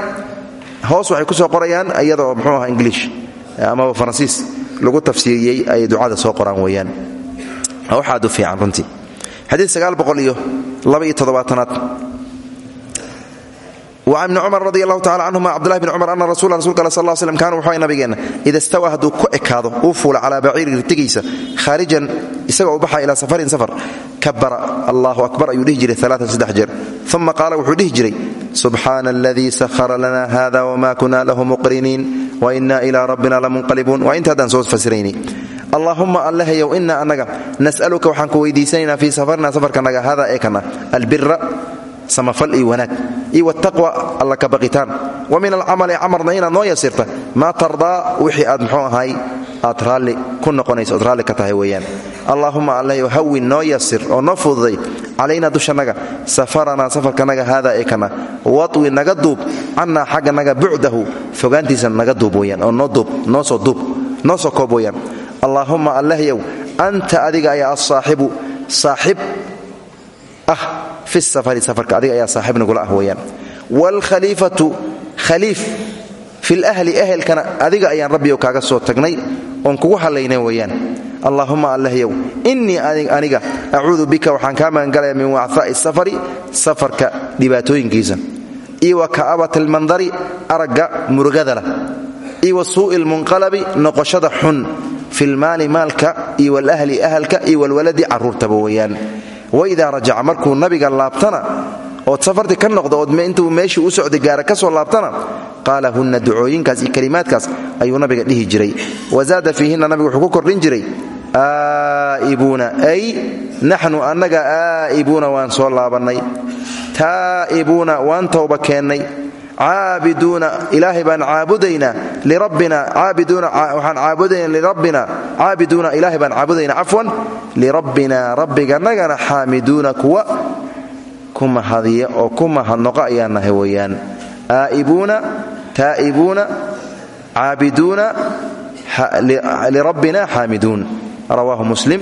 hoos waxay ku soo qorayaan iyadaoo mxuu aha ingiliish amaba faransiis lagu tafsiiriyey ayay ducada soo qoraan weeyaan. Wax aad u fiican runtii. Xadiid sagaal iyo laba iyo toddobaatanaad. وcan bni cumar radi allahu tacala canhuma cabdulahi bn cumar ana rasula rasulka al sal l slm kaana wuxuu stawa hadduu ku ekaado uu fuula calaa baciiri ritigiisa khaarijan isagoo u baxa ilaa safarin safar kabara allahu akbar ayuu dhihi jiray alaaan saddex jeer. Uma qaala wuxuu dhihi jiray lana hada wma kuna lahu muqriniin waina ila rabbina lamunqalibuun. Waa inta haddaan soo fasiraynay allaahuma allahayow ina annaga nas'aluka waxaan ku weydiisanaynaa fii safarina safarkanaga hada ee kana albira samafal iyo wanaag. Iyo wtaqwa alla ka wa min alcamali camarna inaad noo yasirta maa tardaa wixii aad ahay aad ku noqonayso raalli ka tahay weeyaan. Allaahuma allahy hawin noo yasir oo noo fududay calaynaa dushanaga safaranaa safarkanaga haadaa ee kana wadwi naga duub cannaa xagganaga bucdahu fogaantiisa naga duub oo noo soo duub noo soo koob weyaan allaahumma anta adiga ayaa asaaxibu saaxib ah fi safari safarka adiga ayaa saaxib nagula ah weyaan waalkhaliifatu khaliif fil ahli ehelkana adiga ayaan rabbiyow kaaga soo tagnay oon kugu hallayna weyaan allaahumma allahyow innii aniga acuudu bika waxaan kaa magangalaya min wacaa'i safari safarka dhibaatooyinkiisa iyo wa ka'abat almandari aragga murugadalah iyo wa suu'i lmunqalabi noqoshada xun filmaali maalka iyo walahli ahalka iyo walwaladi carruurtaba weyaan waidaa rajaca markuu nabiga laabtana ood safarti ka noqdo ood intuu meeshii u socday gaara ka soo laabtana qaala hunna ducooyinkaas iyo kalimaadkaas ayuu nabiga dhihi jiray. Wazaada fiihinna nabigu wuxuu ku kordhin jiray aa'ibuuna ay naxnu annaga aa'ibuuna waan soo laabannay. Taa'ibuuna waan towba keennay. Caabiduuna ilaahay baan caabudaynaa lirabbina caabiduuna waxaan caabudaynaa lirabbina caabiduuna ilaahay baan caabudaynaa cafwan lirabbina rabbiganagana xaamiduuna kuwa ku mahadiya oo ku mahadnoqo ayaan nahay weeyaan. Aa'ibuuna taa'ibuuna caabiduuna lirabbina xaamiduun rawaahu muslim.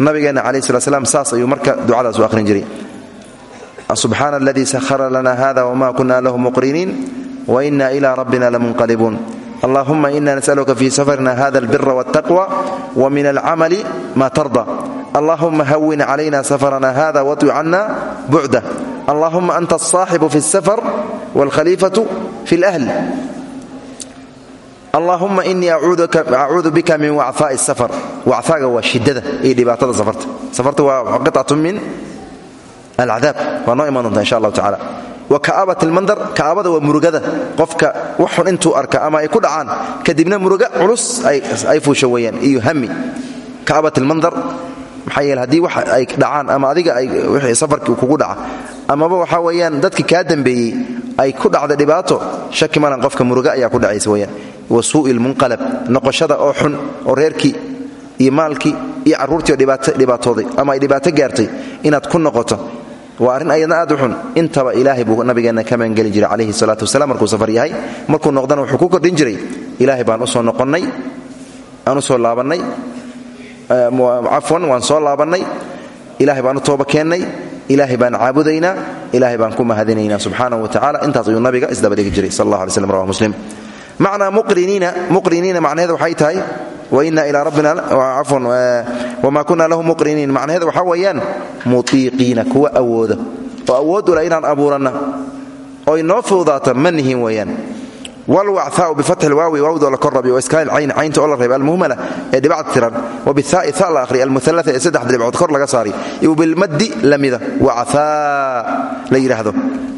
Nabigeenna calayh slat slam saas ayuu marka ducadaas u akhrin jiray. Subxaana aladii sahara lana hada wma kuna lahu muqriniin waina ila rabbina lamunqalibuun. Allahuma ina nas'aluka fi safarina hada albira waltaqwa wa min alcamali ma tarda allahuma hawin calayna safarana hada watwi cana bucda allahuma anta alsaaxibu fi alsafar walkhaliifatu fi اlahl allahuma inii acuudu bika min wacaa'i safar. Wacaaga waa shidada iyo dhibaatada safarta. Safarta waa qicatu min alcadaab waa noo iman doonta insha allahu tacala wa ka'aabat almandar ka'aabada waa murugada. Qofka waxun intuu arka ama ay ku dhacaan kadibna muruga culus ay fuusha weeyaan iyo hami ka'aabat almandar maxaa haddii wax ay dhacaan ama adiga wixii safarkii kugu dhaca amaba waxaa weeyaan dadkii kaa dambeeyey ay ku dhacda dhibaato shaki malan qofka muruga ayaa ku dhacaysa weeyaan. Wa suu'i lmunqalab noqoshada oo xun oo reerkii iyo maalkii iyo carruurtii oo dhibaatooday ama ay dhibaato gaartay inaad ku noqoto. Waa arrin ayadna aad u xun. Intaba ilaahay buu nabigeenna ka magangeli jiray calayhi salaatu wasalaam markuu safar yahay. Markuu noqdana wuxuu ku kordhin jiray. Ilaahay baan u soo noqonnay aan u soo laabannay cafwan waan soo laabannay. Ilaahay baan u tooba keennay ilaahay baan caabudaynaa. Ilaahay baan ku mahadinaynaa subxaanahu wa tacala intaas ayuu nabiga isdabadhigi jiray sal allah alay slam rawah muslim. Macnaa muqriniina macnaheeda waxay tahay wamaa kunna lahu muqriniin. Macnaheeda waxaa weeyaan mutiiqiina kuwa awooda oo awood ula inaan abuuranna oo inoo fududaato ma nihin weeyaan wlwacthaau bifatxi lwaawi waawdoo la korrabi waiskaan cayn caynta oo la reebay almuhmala ee dhibacda tiran wabihaai ha la ahriya almualaa ee saddexda dhibcood kor laga saari iyo bilmaddi lamida wacthaa la yidhaahdo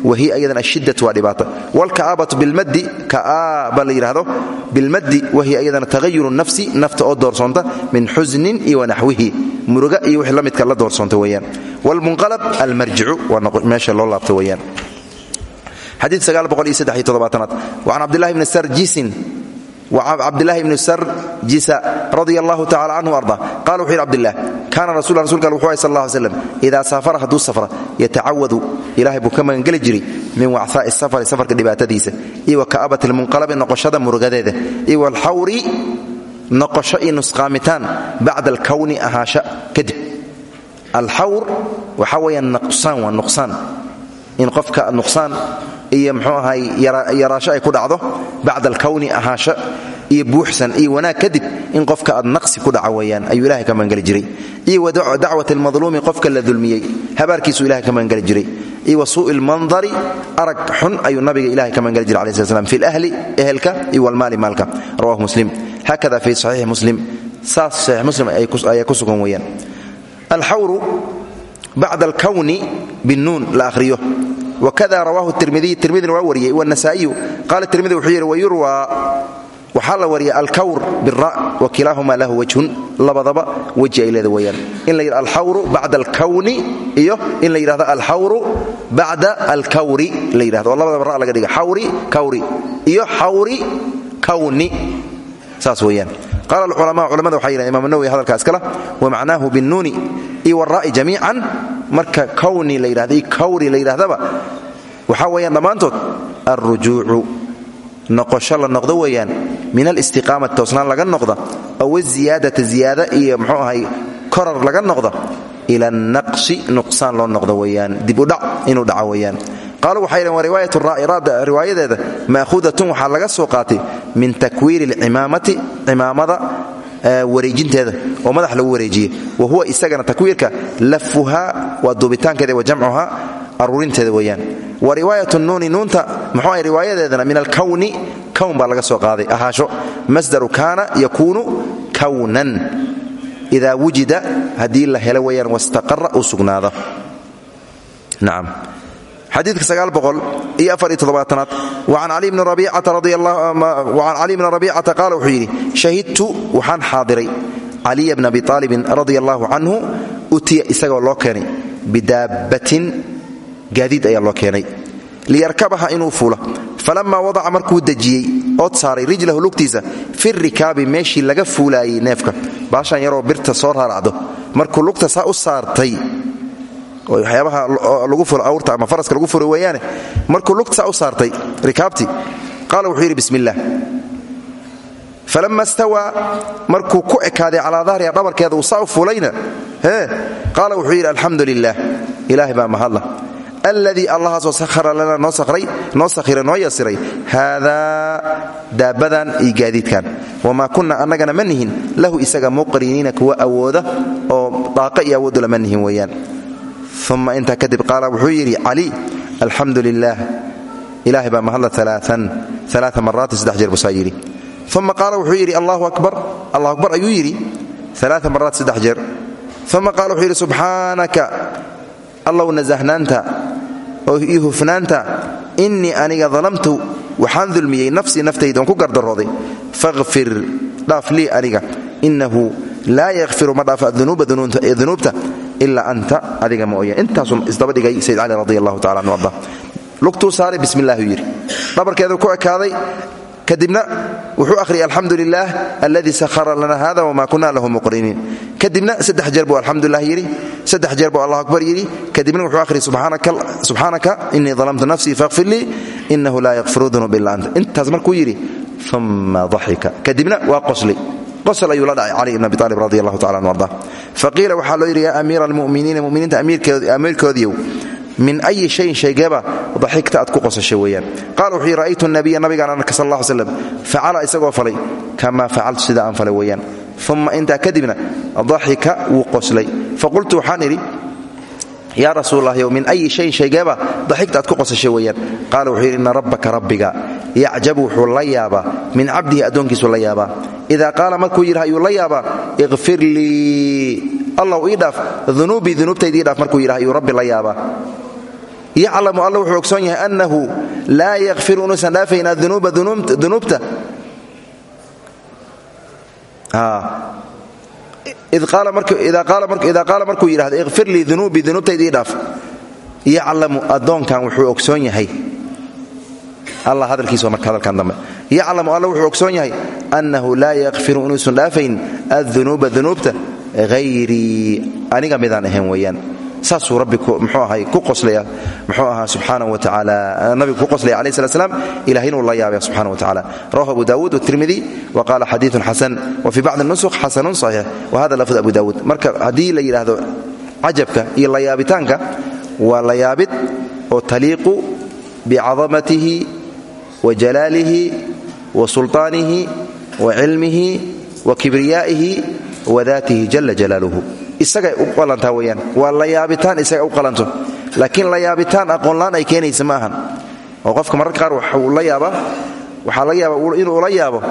wahiya ayadan ashiddat waa dhibaata wlka'aabatu bilmaddi ka'aaba la yidhaahdo bilmaddi wahiya ayadana tagayuru nafsi nafta oo doorsoonta min xusnin iyo wanaxwihi muruga iyo wixii la midka وcan cabdlahi bni sarjisin cabdilaahi bni sarjisa radia allahu tacala canhu arda qala wuxu yidhi abdilah kaana rasul rasulka wuxu ay sal lla slam idaa saafara hadduu safra yatacawadu ilahay buu ka magangeli jiray min wacaa'i safari safarka dhibaatadiisa iyo wa ka'abat lmunqalabi noqoshada murugadeeda iyo walxawri noqosho iyo nusqaamitaan bacda alkowni ahaasha kadib alxawr waxa weeyaan nuqsaan waa nuqsaan in qofka nuqsaan iyo mxuu ahay yaraasho ay ku dhacdo bacda alkowni ahaasho iyo buuxsan iyo wanaag kadib in qofka aad naqsi ku dhaca weeyaan ayuu ka magangeli jiray. Iyo wa dacwat almadluumi qofka la dulmiyey habaarkiisuu ilahay ka magangeli jiray. Iyo wa suu'i lmandari arag xun ayuu nabiga ilahay ka magangeli jiray alai sl slam fi lahli ehelka iyo walmaali maalka. Rawahu muslim. Hakada fi saxiixi muslim. Saas saxiix muslim ayaa ku sugan weeyaan. Alxawru bacda alkowni binuun la ahriyo wkada rawaahu tirmidiy tirmidina waa wariyey wanasaaiyu qaala tirmidi wuxuu yidhi wayurwaa waxaa la wariya alkawr bira wa kilaahumaa lahu wajhun labadaba weji ay leeda weyaan in la yidha alxawru bacda alkawni iyo in la yidhahdo alxawru bacda alkawri la yidhahdo oo labadaba ra laga dhiga xawri kawri iyo xawri kawni saas weeyaan qaala alculamaa culamada waxay yidhahen imam nawowi hadalkaa iskala wamacnaahu binnuuni iyo wara'i jamiican marka kawni la yidhahda iyo kawri la yidhahdaba waxaa weeyaan dhammaantood alrujuucu noqosho la noqdo weeyaan min alistiqaamati toosnaan laga noqda ow aziyaadata ziyaada iyo mxuu ahay korar laga noqda ila naqsi nuqsaan loo noqdo weyaan dibudhac inuu dhaco weyaan qaaluu waxay dhn wa riwaayat raa'iraada riwaayadeeda ma'huudatun waxaa laga soo qaatay min takwiiri alcimaamati cimaamada wareejinteeda oo madax lagu wareejiye. Wa huwa isagana takwiirka lafuhaa waa duubitaankeeda wa jamcuhaa aruurinteeda weyaan wa riwaayat nuuni nuunta muxuu ahay riwaayadeedana min alkawni kown baa laga soo qaaday ahaasho. Masdaru kaana yakuunu kawnan. Idaa wujida haddii la helo weyaan wastaqara uu sugnaado. Nacam xadiidka sagaal boqol iyo afar iyo toddobaatanaad wacan cali bni rabiicata qaala wuxuu yidhi shahidtu waxaan xaadiray caliya bna abi aalibin radia allahu canhu utiya isagoo loo keenay bidaabbatin gaadiid ayaa loo keenay. Liyarkabaha inuu fuula falammaa wadaca markuu dejiyey ood saaray rijlahu lugtiisa fi rikaabi meeshii laga fuulaayey neefka baashan yaroo birta soo raaracdo markuu lugta saa u saartay waxyaabaha lagu furo awrta ama faraska lagu furo weeyaane markuu lugta u saartay rikaabtii qaala wuxuu yidhi bismi illaah falama stawaa markuu ku ekaaday calaa dahriha dhabarkeeda saa u fuulayna ee qaala wuxuu yidhi alxamdu lilah ilaahay baa mahadla alladii allahaasoo sahara lana noo sakhira noo yasiray haadaa daabbadan iyo gaadiidkan. Wamaa kunna annagana ma lahu isaga muqriniina kuwa awooda oo daaqa iyo awooddu lama nihin weeyaan uma intaa kadib qaala wuxuu yidhi cali alxamdu lilaah ilaahay baa mahadla aa maraatin saddex jeer busaa yidhi uma qaala wuxuu yidhi allahu akbar allah akbar ayuu yidhi aa maraat saddex jeer uma qaala wuxuu yidhi subxaanaka allow nasahnaanta oo ii hufnaanta innii aniga dalamtu waxaan dulmiyey nafsii naftayda oon ku gardarooday faqfir dhaaf lii aniga innahu laa yakfiru ma dhaafa dunuubta ilaa anta adiga mooya intaasuu isdaba dhigay sayd cali radi allahu tacala anu arda lugtuu saaray bismi illaahu yidhi. Dhabarkeedu ku ekaaday kadibna wuxuu akhriyay alxamdu lilaah alladii sahara lana hada wma kuna lahu muqriniin kadibna saddex jeer buu alxamdulilah yidhi saddex jeer buu allah akbar yidhi. Kadibna wuxuu akhriyay subxaanaka inii dalamtu nafsii fakhfir lii inahu laa yakfiru dunub ila anta. Intaas markuu yidhi uma daxika kadibna waa qoslay qosl ayuu la dhacay cali ibn abi aalib radi allahu tacala anu arda. Faqiila waxaa loo yidhi yaa amiira almuminiina muminiinta amiirkoodiiyow min ayi shayin shaygeeba daxigta aad ku qosashay weeyaan. Qaala wuxuu yidhi ra'aytu nabiya nabigaan arka sal alla slam facala isagoo falay kamaa facaltu sida aan falay weeyaan. Uma intaa kadibna daxika wuu qoslay. Faqultu waxaan yaa rasuulalahyow min ayi shayin shaygeeba daxigta aad ku qosashay weeyaan. Qaala wuxuu yidhi inna rabbaka rabbiga yacjabu wuxuu la yaabaa. Min cabdihi addoonkiisuu la yaabaa. Idaa qaala markuu yidhi ayuu la yaabaa? Iqfir lii. Allaw ii dhaaf dunuubii dunuubtayda ii dhaaf markuu yidhah ayuu rabbi la yaabaa. Yaclamu wuxuu ogsoon yahay annahu laa yakfiru inuusan dhaafayn adunuuba dunuubta idaa qaala markuu yidhahdo iqfir lii dunuubii dunuubtayda ii dhaaf yaclamu addoonkan wuxuu ogsoon yahay allah hadalkiisa marka hadalkan dambe yaclamu alla wuxuu ogsoon yahay annahu laa yakfiru inuusan dhaafayn adunuuba dunuubta hayrii aniga midaan ahayn weeyaan saasuu rabbi mxuu ahay ku qoslaya mxuu ahaa subxaanahu wa tacaala nabigu ku qoslaya alayh slat slam ilahay inuu la yaabaya subxana rawahu abu dawuud wtirmidi wa qaala xadiiun xasan wa fii bacdi nusuk xasanun saxiix wa hada lafd abu dawuud marka haddii la yidhaahdo cajabka iyo la yaabitaanka waa la yaabid oo taliiqu bicadamatihi wa jalaalihi wa sulطaanihi wa cilmihi wa kibriyaa'ihi wa daatihi jala jalaaluhu isagay u qalantaa weyaan waa la yaabitaan isaga u qalanto. Laakiin la yaabitaan aqoonlaan ay keenaysa ma oo qofka mararka qaar waxuu la yaabaa waxaa laga yaaba inuu la yaabo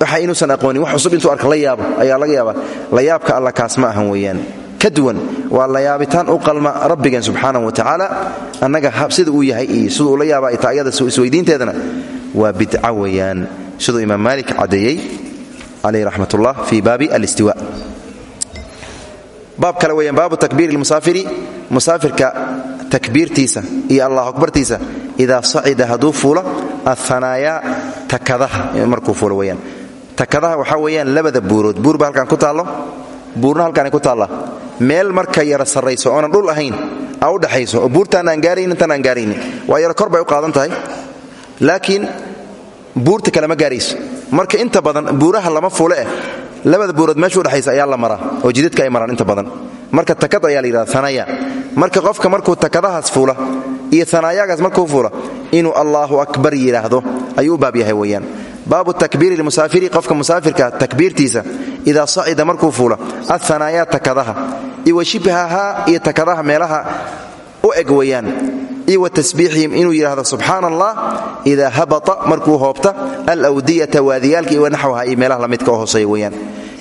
waxa inuusan aqoonin wax cusub intuu arka la yaabo ayaa laga yaabaa. La yaabka alla kaas ma ahan weeyaan. Ka duwan waa la yaabitaan u qalma rabbigan subxaanahu wa tacaala. Annaga sida uu yahay iyo siduu ula yaaba ay taayada isweydiinteedana waa bidca weeyaan. Siduu imaam maalik caddeeyey calayh raxmat ullah fii baabi alistiwa baab kale weyaan baabu takbiiri lmusaafiri musaafirka takbiirtiisa iyo allah akbartiisa idaa sacida hadduu fuula ahanaayaa takadaha markuu fuulo weyaan takadaha waxaa weeyaan labada buurood buur ba halkan ku taallo buurna halkaanay ku taalla. Meel marka yara sarrayso oonan dhul ahayn a u dhexayso oo buurtaan aan gaaraynin tan aan gaaraynin waa yara kor u qaadan laakiin buurta kale ma gaarayso. Marka inta badan buuraha lama fuule eh labada buurood meesha udhexaysa ayaa la maraa oo jidadka ay maraan inta badan. Marka takad ayaa la yidhahda anaya marka qofka markuu takadahaas fuula iyo anaayagaas markuu fuula inuu allaahu akbar yidhaahdo ayuu baab yahay weyaan baabu takbiiri lmusaafiri qofka musaafirka takbiirtiisa idaa sacida markuu fuula ahanaayaa takadaha iyo washibhahaa iyo takadaha meelaha u eg weyaan iyo wa tasbiixihim inuu yidhaahdo subxaana allah idaa habata markuu hoobta alwdiyata waadiyaalka iyo wanaxwaha iyo meelaha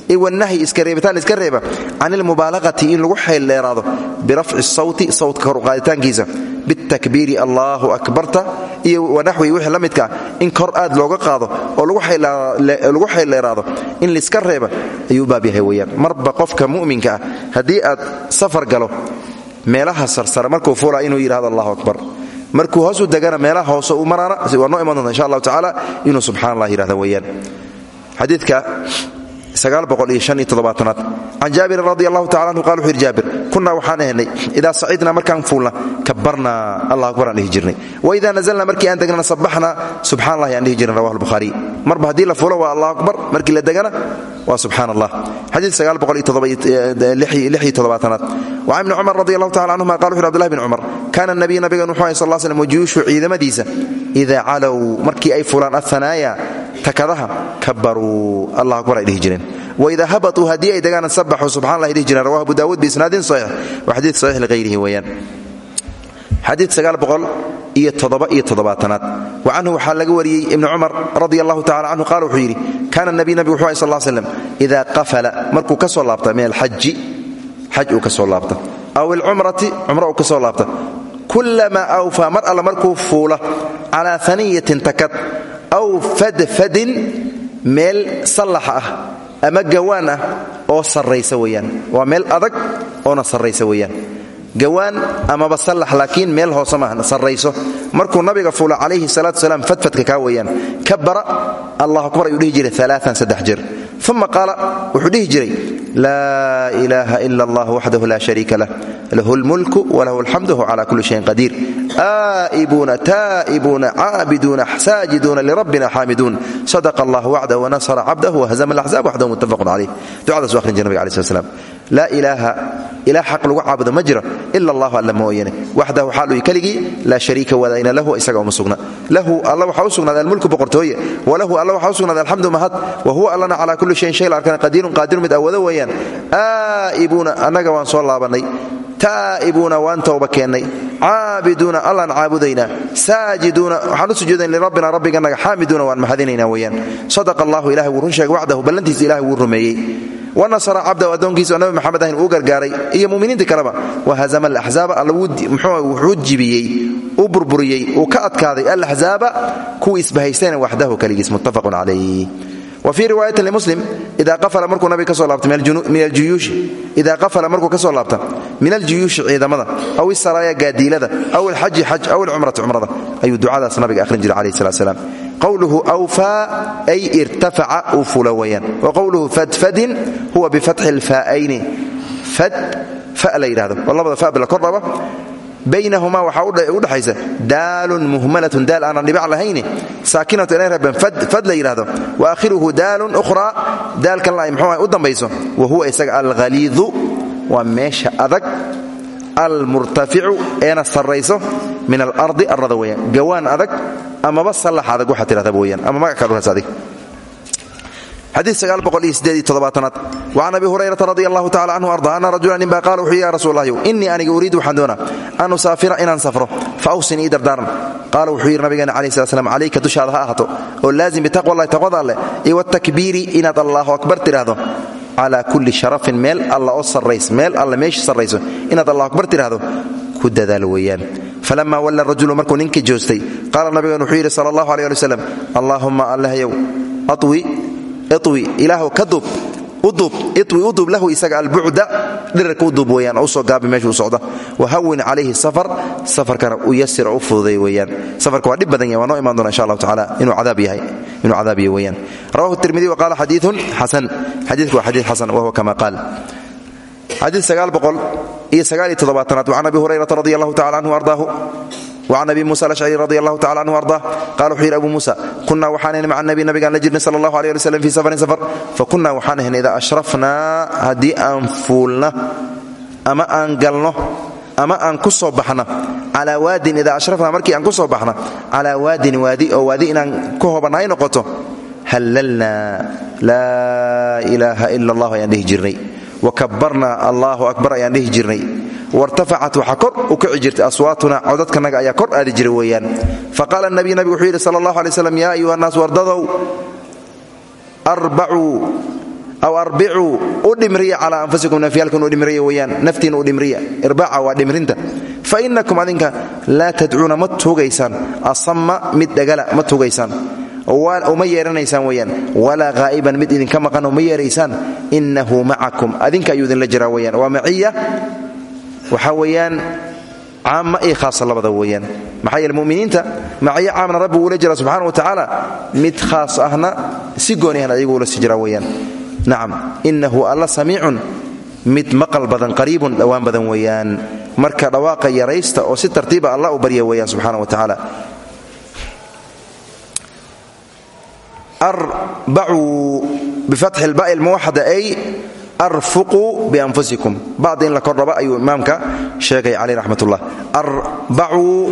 iwanahyi iska reebitaan iska reeba can ilmubaalaqati in lagu xeeldheeraado birafci sawti sawtka koruqaaditaankiisa bitakbiiri allaahu akbarta. Iyo wanaxwi wixii la in kor aad looga qaado oo lagu xeeldheeraado in laiska reeba ayuu baab yahay marba qofka mu'minka ah aad safar galo meelaha sarsara markuu fuula inuu yidhahdo allahu akbar. Markuu hoosu degana meelaha hoose u maraana waa noo iman insha allahu tacaala inuu subxana allah xadiidka aad can jaabirin radi allahu tacala anhu qal wuxu yidhi jaabir kunnaa waxaan ahnay idaa sacidnaa markaan fuulna kabarnaa allah akbar aan dhihi jirnay. Waida nazalna markii aan degnana sabaxna subxana allahi aan dhihi jirnay rawah lbukhaariy marba haddii la fuulo waa allah akbar markii la degana waa subxaan allah xadiid aad wacan ibni cumar radi allahu tacala canhuma qal wuxu yhi abdullahi bn cumar kaana nabiy nabigan wuxuu ahay sal l slm wajuyuushu ciidamadiisa idaa calow markii ay fuulaan athanaaya takadaha kabaruu allah akbar ay dhihi jireen. Waidaa habatuu haddii ay degaana sabaxuu subxana allah ay dhihi jireen. Rawahu abu daawuud biisnaadin saxiix. Wa xadiid saxiix lighayrihi weeyaan. Xadiid iyo toddoba-iyo toddobaatanaad. Wa canhu waxaa laga wariyey ibni cumar radi allahu tacala canhu qaal wuxuu yidhi kaana nabiy nabigu wuxuu ahy sal slam idaa qafala. Markuu ka soo laabta min alxaji xaj uu ka soo laabta. Aw ilcumrati cumro uu ka soo laabta. Kullamaa awfaa mar alla markuu fuula calaa aniyatin takad aw fadfadin meel sallax ah ama gawaan ah oo sarraysa weeyaan. Waa meel adag oona sarraysa weeyaan. Gawaan amaba sallax laakiin meel hoose maaha sarrayso. Markuu nabiga fuula calayhi salaatu salaam fadfadka kaa weeyaan kabara allahu akbar ayuu dhihi jiray alaaan saddex jeer uma qaala wuxuu dhihi jiray laa ilaaha ila allah waxdahu laa shariika lah lahu lmulku walahu alxamdu huwa cala kulli shayin qadiir aa'ibuuna taa'ibuuna caabiduuna saajiduuna lirabbina xaamiduun sadaqa allah wacdah wanasara cabdahu wahzama alaxzaab waxdahu muttafaqun caleyh ducadaasuu akhrin jira nabiga alai slat slam laa ilaaha ilaah xaq lagu caabudo ma jiro ila allahu alla mooyane waxdahu xaaluy keligii laa shariika wadayna lahu isaga uma sugna. Lahu alla waxaa u sugnaaday almulku boqortooye walahu alla waxaa u sugnaaday alxamdu mahad wa huwa allana calaa kulli shayin shay la arkana qadiirun qaadirun mid awoodo weeyaan. Aa'ibuuna annaga waan soo laabannay. Taa'ibuuna waan towba keennay caabiduuna allaan caabudaynaa. Saajiduuna waxaan u sujuudayn lirabbina rabbiganaga. Xaamiduuna waan mahadinaynaa wanasara cabdahu addoonkiisa oo nabi maxamed ahayn uu gargaaray. Iyo muminiinta kaleba wahazama alaxzaaba wuxuu jibiyey u burburiyey uu ka adkaaday alaxzaaba kuwii isbahaystayna waxdahu kaligiis muttafaqun calayh wa fii riwaayatin limuslim idaa qafala markuu nabiga ka soo laabta idaa qafala markuu ka soo laabta min aljuyuushi ciidamada aw isaraaya gaadiilada aw alxaji xaj aw alcumrati cumrada ayuu ducadaas nabiga akhrin jiray calayhi salatu salaam qowluhu awfaa ay irtafaca uu fula weyaan wa qowluhu fadfadin huwa bifatxi lfaa'ayni fad fa la yidhahdo oo labada fa bila kordhaba baynahumaa waxaa u dhexaysa daalun muhmalatun daal aanan dhibac lahayni saakinatu inay reebeen fad la yidhahdo wa aakhiruhu daalun ukhraa daalkan ay mxuu u dambayso wa huwa isaga alghaliidu waa meesha adag almurtaficu eena sarrayso min alardi arrada weyaan gawaan adag amaba sallax adag waxaa tidhahda weyaan ama magac kaadhuhaas adig wacan abi hurayrata radi allahu tacala canhu arda ana rajula ninbaa qaala wuxuu ya rasuul allahyu innii aniga uriidu waxaan doonaa an usaafira inaan safro fa awsin ii dardaaran. Qaala wuxuu yidhi nabigeena calaih slat slam calayka dushaada ha ahaato oo laazim bitaqwa allahi taqwada alleh iyo watakbiiri inaad allahu akbar tidhaahdo. Calaa kulli sharafin meel alla oo sarrays meel alle meesha sarrayso inaad allahu akbar tidhaahdo. Ku dadaal weeyaan. Falama walla rajulu markuu ninkii joostay qaala nabigan wuxuu yidhi sala allahu aleh ali wasalam allaahumma allahyow awi uduub duub lahu isaga albucda dhirarka u duub weyaan oo u soo gaabi meesha u socda. Wahawin calayhi safar safarkana u yasir oo u fududay weyaan safarka waa dhib badan yahy waa noo imaan doona insha allahu tacala inuu cadaab yahay inuu cadaab yahay weyaan rawahu tirmidi wa qaala xadiidun xasan xadiidku waa xadiid xasan wahuwa kama qaal xadiid sagaal boqol iyo sagaal iyo toddobaatanaad wacan abi hurayrata radi allahu tacala anhu ardaahu وcan abi musa alashcri radi allahu tacala anhu arda qala wuxuu yidhi abu muusa kunaa waxaan maca nabi nabigaan la jirnay sala allahu aleh ali wslam fi safarin safar fakunaa waxaan ahayn idaa ashrafnaa haddii aan fuulna ama aan galno ama aan ku soo baxna calaa waadin idaa ashrafnaa markii aan ku soo baxna calaa waadin waadi oo waadi inaan ku hobanna ay noqoto hallalnaa laa ilaaha ila allah ayaan dhihi jirnay akbar ayaan dhihi jirnay wartafacat waxaa kor u kici jirtay aswaatuna codadkanaga ayaa kor aadi jira weeyaan faqaala nabiy nabigu wuxuu yidhi sala allahu alay slam ayuha naas wardadow arbacuu aw arbicuu u dhimriya anfusikum nafyaalkan u dhimriya weeyaan naftiina u dhimriya irbaaca fa inakum adinka laa tadcuuna ma asamma mid dhagala ma tuugaysaan uma yeeranaysaan weyaan walaa haa'iban mid idinka maqan uma yeeraysaan inahu macakum adinka ayuu idinla jiraa weyaan waa maciya waxaa weeyaan caamma iyo khaasa labada weeyaan. Maxaa yeele muminiinta maciyo caamna rabbi uula jira subxana wa tacaala mid khaas ahna si gooni ahna ayagu ula si jiraa weyaan nacam alla samiicun mid maqal badan qariibun dhowaan badan weeyaan. Marka dhawaaqa yaraysta oo si tartiiba allah u barya weeyaan subxana wa tacaala arbacuu bifatxi lba'i almuwaxada ay arfuquu bianfusikum. Bacdi in la kordhaba ayuu imaamka sheegay caleyh raxmat ullah arbacuu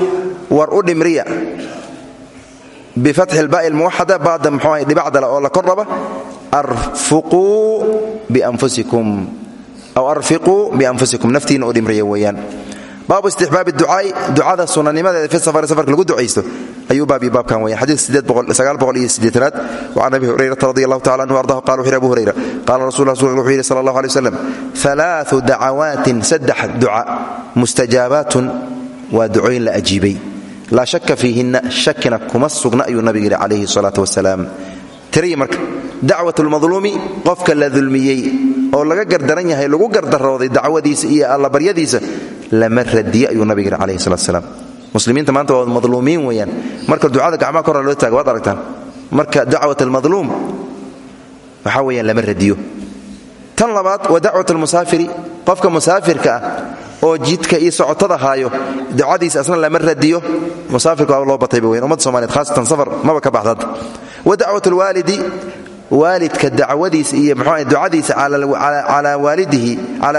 war u dhimriya. Bifatxi lba'i almuwaxada bacda mxuu ahay dhibacdala oo la kordhaba arfuquu bianfusikum. Aw arfiquu bianfusikum. Naftiina u dhimriya weeyaan baabu istixbaabi ducaai ducada sunanimadeeda fi safari safarka lagu ducaysto ayuu baabi baabkan weyan xadiid aad wacan abi hurayrata radi allahu tacala anhu ardahu qala wuxu yhi abu hurayra qaala rasul rasulka wuxuu yidhi sala allah alay waslam alaau dacawaatin saddex duca mustajaabaatun waa ducooyin la ajiibay. Laa shaka fiihinna shakina kuma sugna ayuu nabiga yidhi calayhi salaatu wasalaam tiriya marka dacwat lmadluumi qofka la dulmiyey oo laga gardaran yahay lagu gardarooday dacwadiisa iyo lama radiye ayuu nabiga yidhi calayhi salat salaam muslimiinta maanta waa madluumiin weeyaan. Marka ducada gacmaha kora loo taaga waad aragtaan. Marka dacwat almadluum waxaa weeyaan lama radiyo. Tan labaad waa dacwat almusaafiri qofka musaafirka ah oo jidka iyo socotada haayo ducadiisa asna lama radiyo. Musaafirka waa loo batayba weyan ummadda somaliyed khaasatan safar maba ka baxda wa dacwat alwaalidi waalidka dacwadiisa iyo mxuu ducadiisa calaa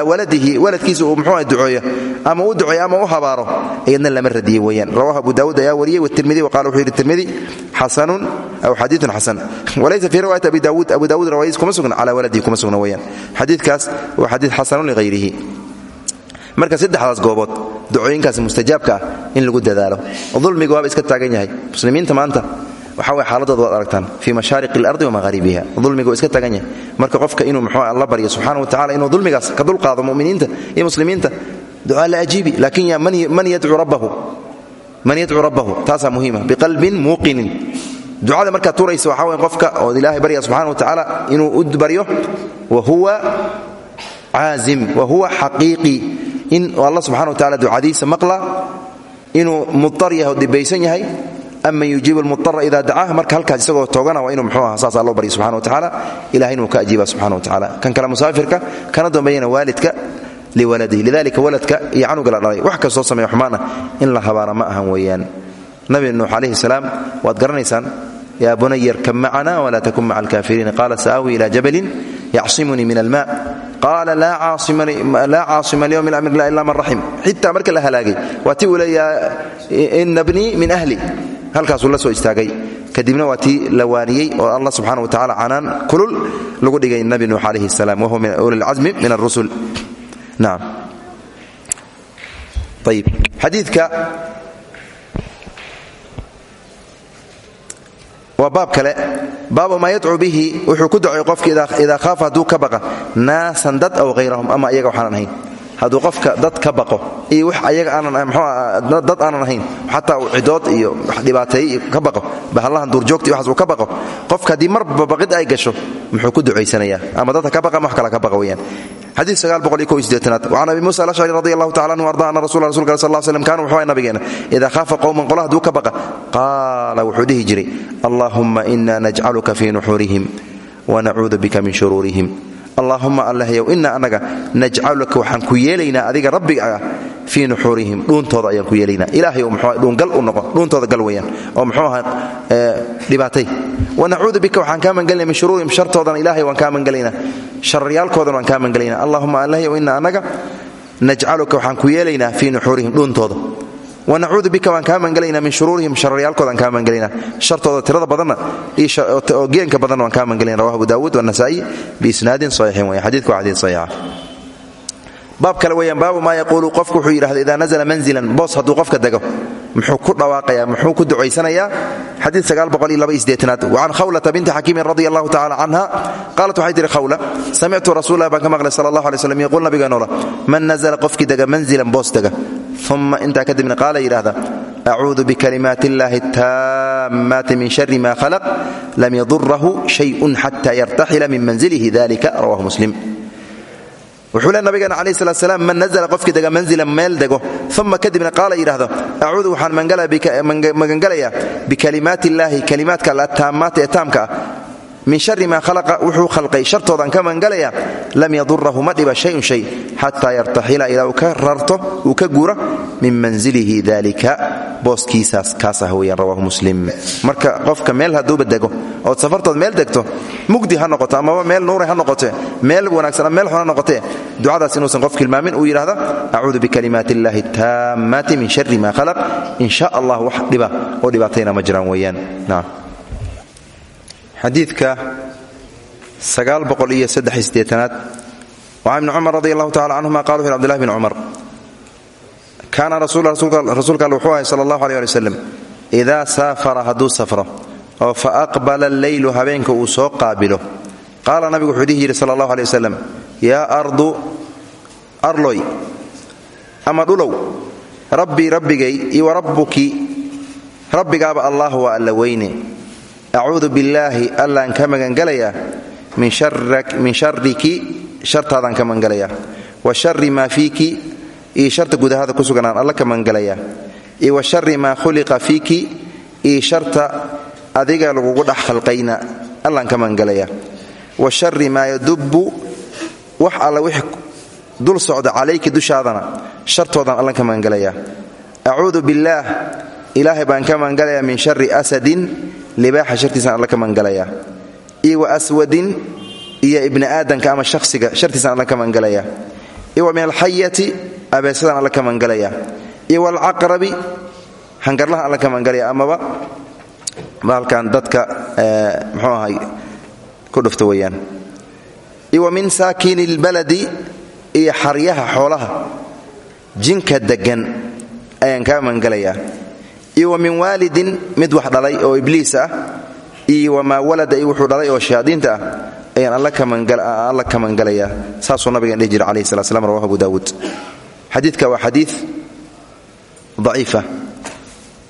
waladihi waladkiisa uu mxuu ducooyo ama u duceeyo ama u habaaro iyadna lama radiyey weeyaan. Rawahu abu daawuud ayaa wariyey watirmidi waqala wuxuu yidhi tirmidi xasanun aw xadiidun xasan walaysa fii riwaayati abi daawuud abu daawuud riwaayadiis kuma sugna calaa waladihi kuma sugna weeyaan. Xadiidkaas waa xadiid xasanun lighayrihi marka saddexdaas goobood ducooyinkaas mustajaabka ah in lagu dadaalo. Dulmiga waaba iska taagan yahay. Muslimiinta maanta waxa way xaaladooda waad aragtaan fii mashaariq اlardi wamaharibiha dulmiga waa iska tagan yahay. Marka qofka inuu mxuu alla baryo subxana wa tacala inuu dulmigaas ka dulqaado muminiinta iyo muslimiinta ducaa la ajiibi. Laakin ya man yadcuu rabbahu? Taasaa muhiima. Biqalbin muuqinin. Ducada markaad turaysa waxaa way qofka ood ilaahay barya subxana wa tacaala inuu u baryo wa huwa caazim wa huwa xaqiiqi. In alla subxana wa tacala ducadiisa maqla inuu mudar yahay dibaysan yahay aman yujiibu lmudara ida dacaah marka halkaas isagoo toogana waa inuu mxuu aha saas loo barya subxana wa tacaala ilahay inuu ka ajiiba subxana wa tacala kan kale musaafirka kana dambeeyana waalidka liwaladihi. Lidalika waladka iyo canuga la dhalay. Wax kastoo sameeya xumaan ah in la habaara ma ahan weeyaan. Nabi nuux calayhi salaam waad garanaysaan yaa bunayar kam macana walaa takun maca alkaafiriin qaala sa'aawi ila jabalin yacsimunii min alma. Qaala laa caasima lyowm amr ila ila man raxim xitaa marka la halaagay waa ti uu leeyaha ina bnii min ahli halkaasuu la soo istaagay. Kadibna waa tii la waaniyey oo allah subxana wa tacala canaan kulul lagu dhigay nabi nuux calayhi salam wahuwa min uli lcasmi min arusul nacam ayib xadiidka waa baab kale. Baabu maa yadcuu bihi wuxuu ku dacoy qofka idaa khaafa hadduu ka baqa naasan dad aw hayrahum ama iyaga waxaanan ahayn hadduu qofka dad ka baqo iyo wax ayaga aanandad aanan ahayn. Xataa uu cidood iyo dhibaateeye iyo ka baqo. Bahallahan duurjoogta iyo uu ka baqo. Qofka haddii marba baqid ay gasho muxuu ku ducaysanayaa ama dadka ka baqa ama kala ka baqa weyaan xadiid aad an abi musa alashcri radi allahu anhu arda ana rasul rasulka sal slm kaana wuxuu nabigeena idaa khaafa qowman qola hadduu ka baqa qaala wuxuu dhihi jiray allahumma ina najcaluka fii nuxurihim wanacuudu bika min shuruurihim allaahuma allahyow ina anaga najcaluka waxaan ku yeelaynaa adiga rabbiga fii nuxuurihim. Dhuuntooda ayaan ku yeelaynaa. Ilaahay mxuu dhuungal u noqo. Dhuuntooda gal weyaan oo muxuu ahaa dhibaatay. Wanacuudu bika waxaan kaa mangelinaa min shuruurihim shartoodana ilahay waan kaa mangelaynaa sharryaalkoodana waan kaa mangelaynaa allahuma allahyow ina anaga najcaluka waxaan ku yeelaynaa fii nuxuurihim dhuuntooda wanacuudu bika waan kaa mangelaynaa min shuruurihim sharryaalkoodaan kaa mangelaynaa shartooda tirada badanna oo geenka badanna waan kaa mangelayna rawahu abu daawuud wanasaa'i biisnaadin saxiixin weya xadiidku waa xadiid saxiixa. Baab kale weeyaan baabu maa yaquulu qofku wuxuu yidhahda idaa nazla manzilan boos hadduu qofka dego muxuu ku dhawaaqayaa muxuu ku ducaysanayaa xadiid aad wacan khawlata binti xakiimin radi allahu tacala canha qaalat waxay tihi khawla samictu rasuulah baan ka maqlay sala allah alay slam yaquul nabigeenoola man nazla qofkii dega manzilan boos dega uma intaa kadibna qaala yidhahda acuudu bikalimaati illaahi taammaati min shari ma khalaq lam yadurahu shayun xata yartaxila min manzilihi dalika rawahu muslim wuxuu le nabigeena calayh salat salaam man nazla qofkii dega manzilan meel dego uma kadibna qaala yidhahdo acuudu waxaan magangalayaa bikalimaati illaahi kalimaadka alla taammaata ee taamka ah min shari maa khalaqa wuxuu khalqay shartoodaan ka magangalayaa lam yadurahu ma dhiba shayun shay xataa yartaxila ilaa uu rarto uu ka min manzilihi dalika booskiisaas kaas ah weyaan rawahu muslim. Marka qofka meel hadduuba dego ood safartood meel degto mugdi ha noqoto amaba meel nuure ha noqote meel wanaagsan meel xun ha noqotee ducadaas inuusan qof hilmaamin uu yidhahda acuudu bikalimaati illaahi taammaati min shari ma khalaq. In allah wax oo dhibaatayna ma jiraan weeyaan xadiidka aad waa ibni cumar radi allahu tacala canhuma qala wuxu abdulahi bn cumar kaana rasuulka all wuxuu ahay sala allahu aleh ali waslem idaa saafara hadduu safro oo fa aqbala alleylu habeenka uu soo qaabilo. Qaala nabigu wuxuu dhihi yidhi sala allahu aleh wasalam yaa ardu arloy ama dhulow rabbii rabbigay iyo wa rabbuki rabbigaaba allah waa alla weyne acuudu billaahi allaan ka magangalayaa. Min shariki shartaadaan ka magangalayaa. Wa shari maa fiiki iyo sharta gudahada ku sugan aan alla ka magangalayaa. Iyo wa shari maa khuliqa fiiki iyo sharta adiga lagugu dhex khalqayna allaan ka magangalayaa. Wa shari maa yadubbu wax alla wix dul socda calayki dushaadana shartoodaan allan ka magangalayaa. Acuudu billaah ilaahay baan ka magangalayaa min shari asadin libaaxa shartiisaan alla ka magangalayaa iyo wa aswadin iyo ibni aadanka ama shakhsiga shartiisaan alla ka magangalayaa iyo wa min alxayati abeesadaan alla ka magangalayaa iyo waalcaqrabi hangarlahan alla ka magangalaya amaba bahalkan dadka muxuu ahay ku dhufta weeyaan. Iyo min saakini lbaladi iyo xaryaha xoolaha. Jinka deggan ayaan kaa magangalayaa iyo min waalidin mid wax dhalay oo ibliis ah iyo wamaa walada iyo wuxuu dhalay oo shayaadiinta ah ayaan alla ka magangalayaa saasuu nabigan dhihi jira alayhi salat slam rawahu abu daawuud. Xadiidka waa xadiid daciifa.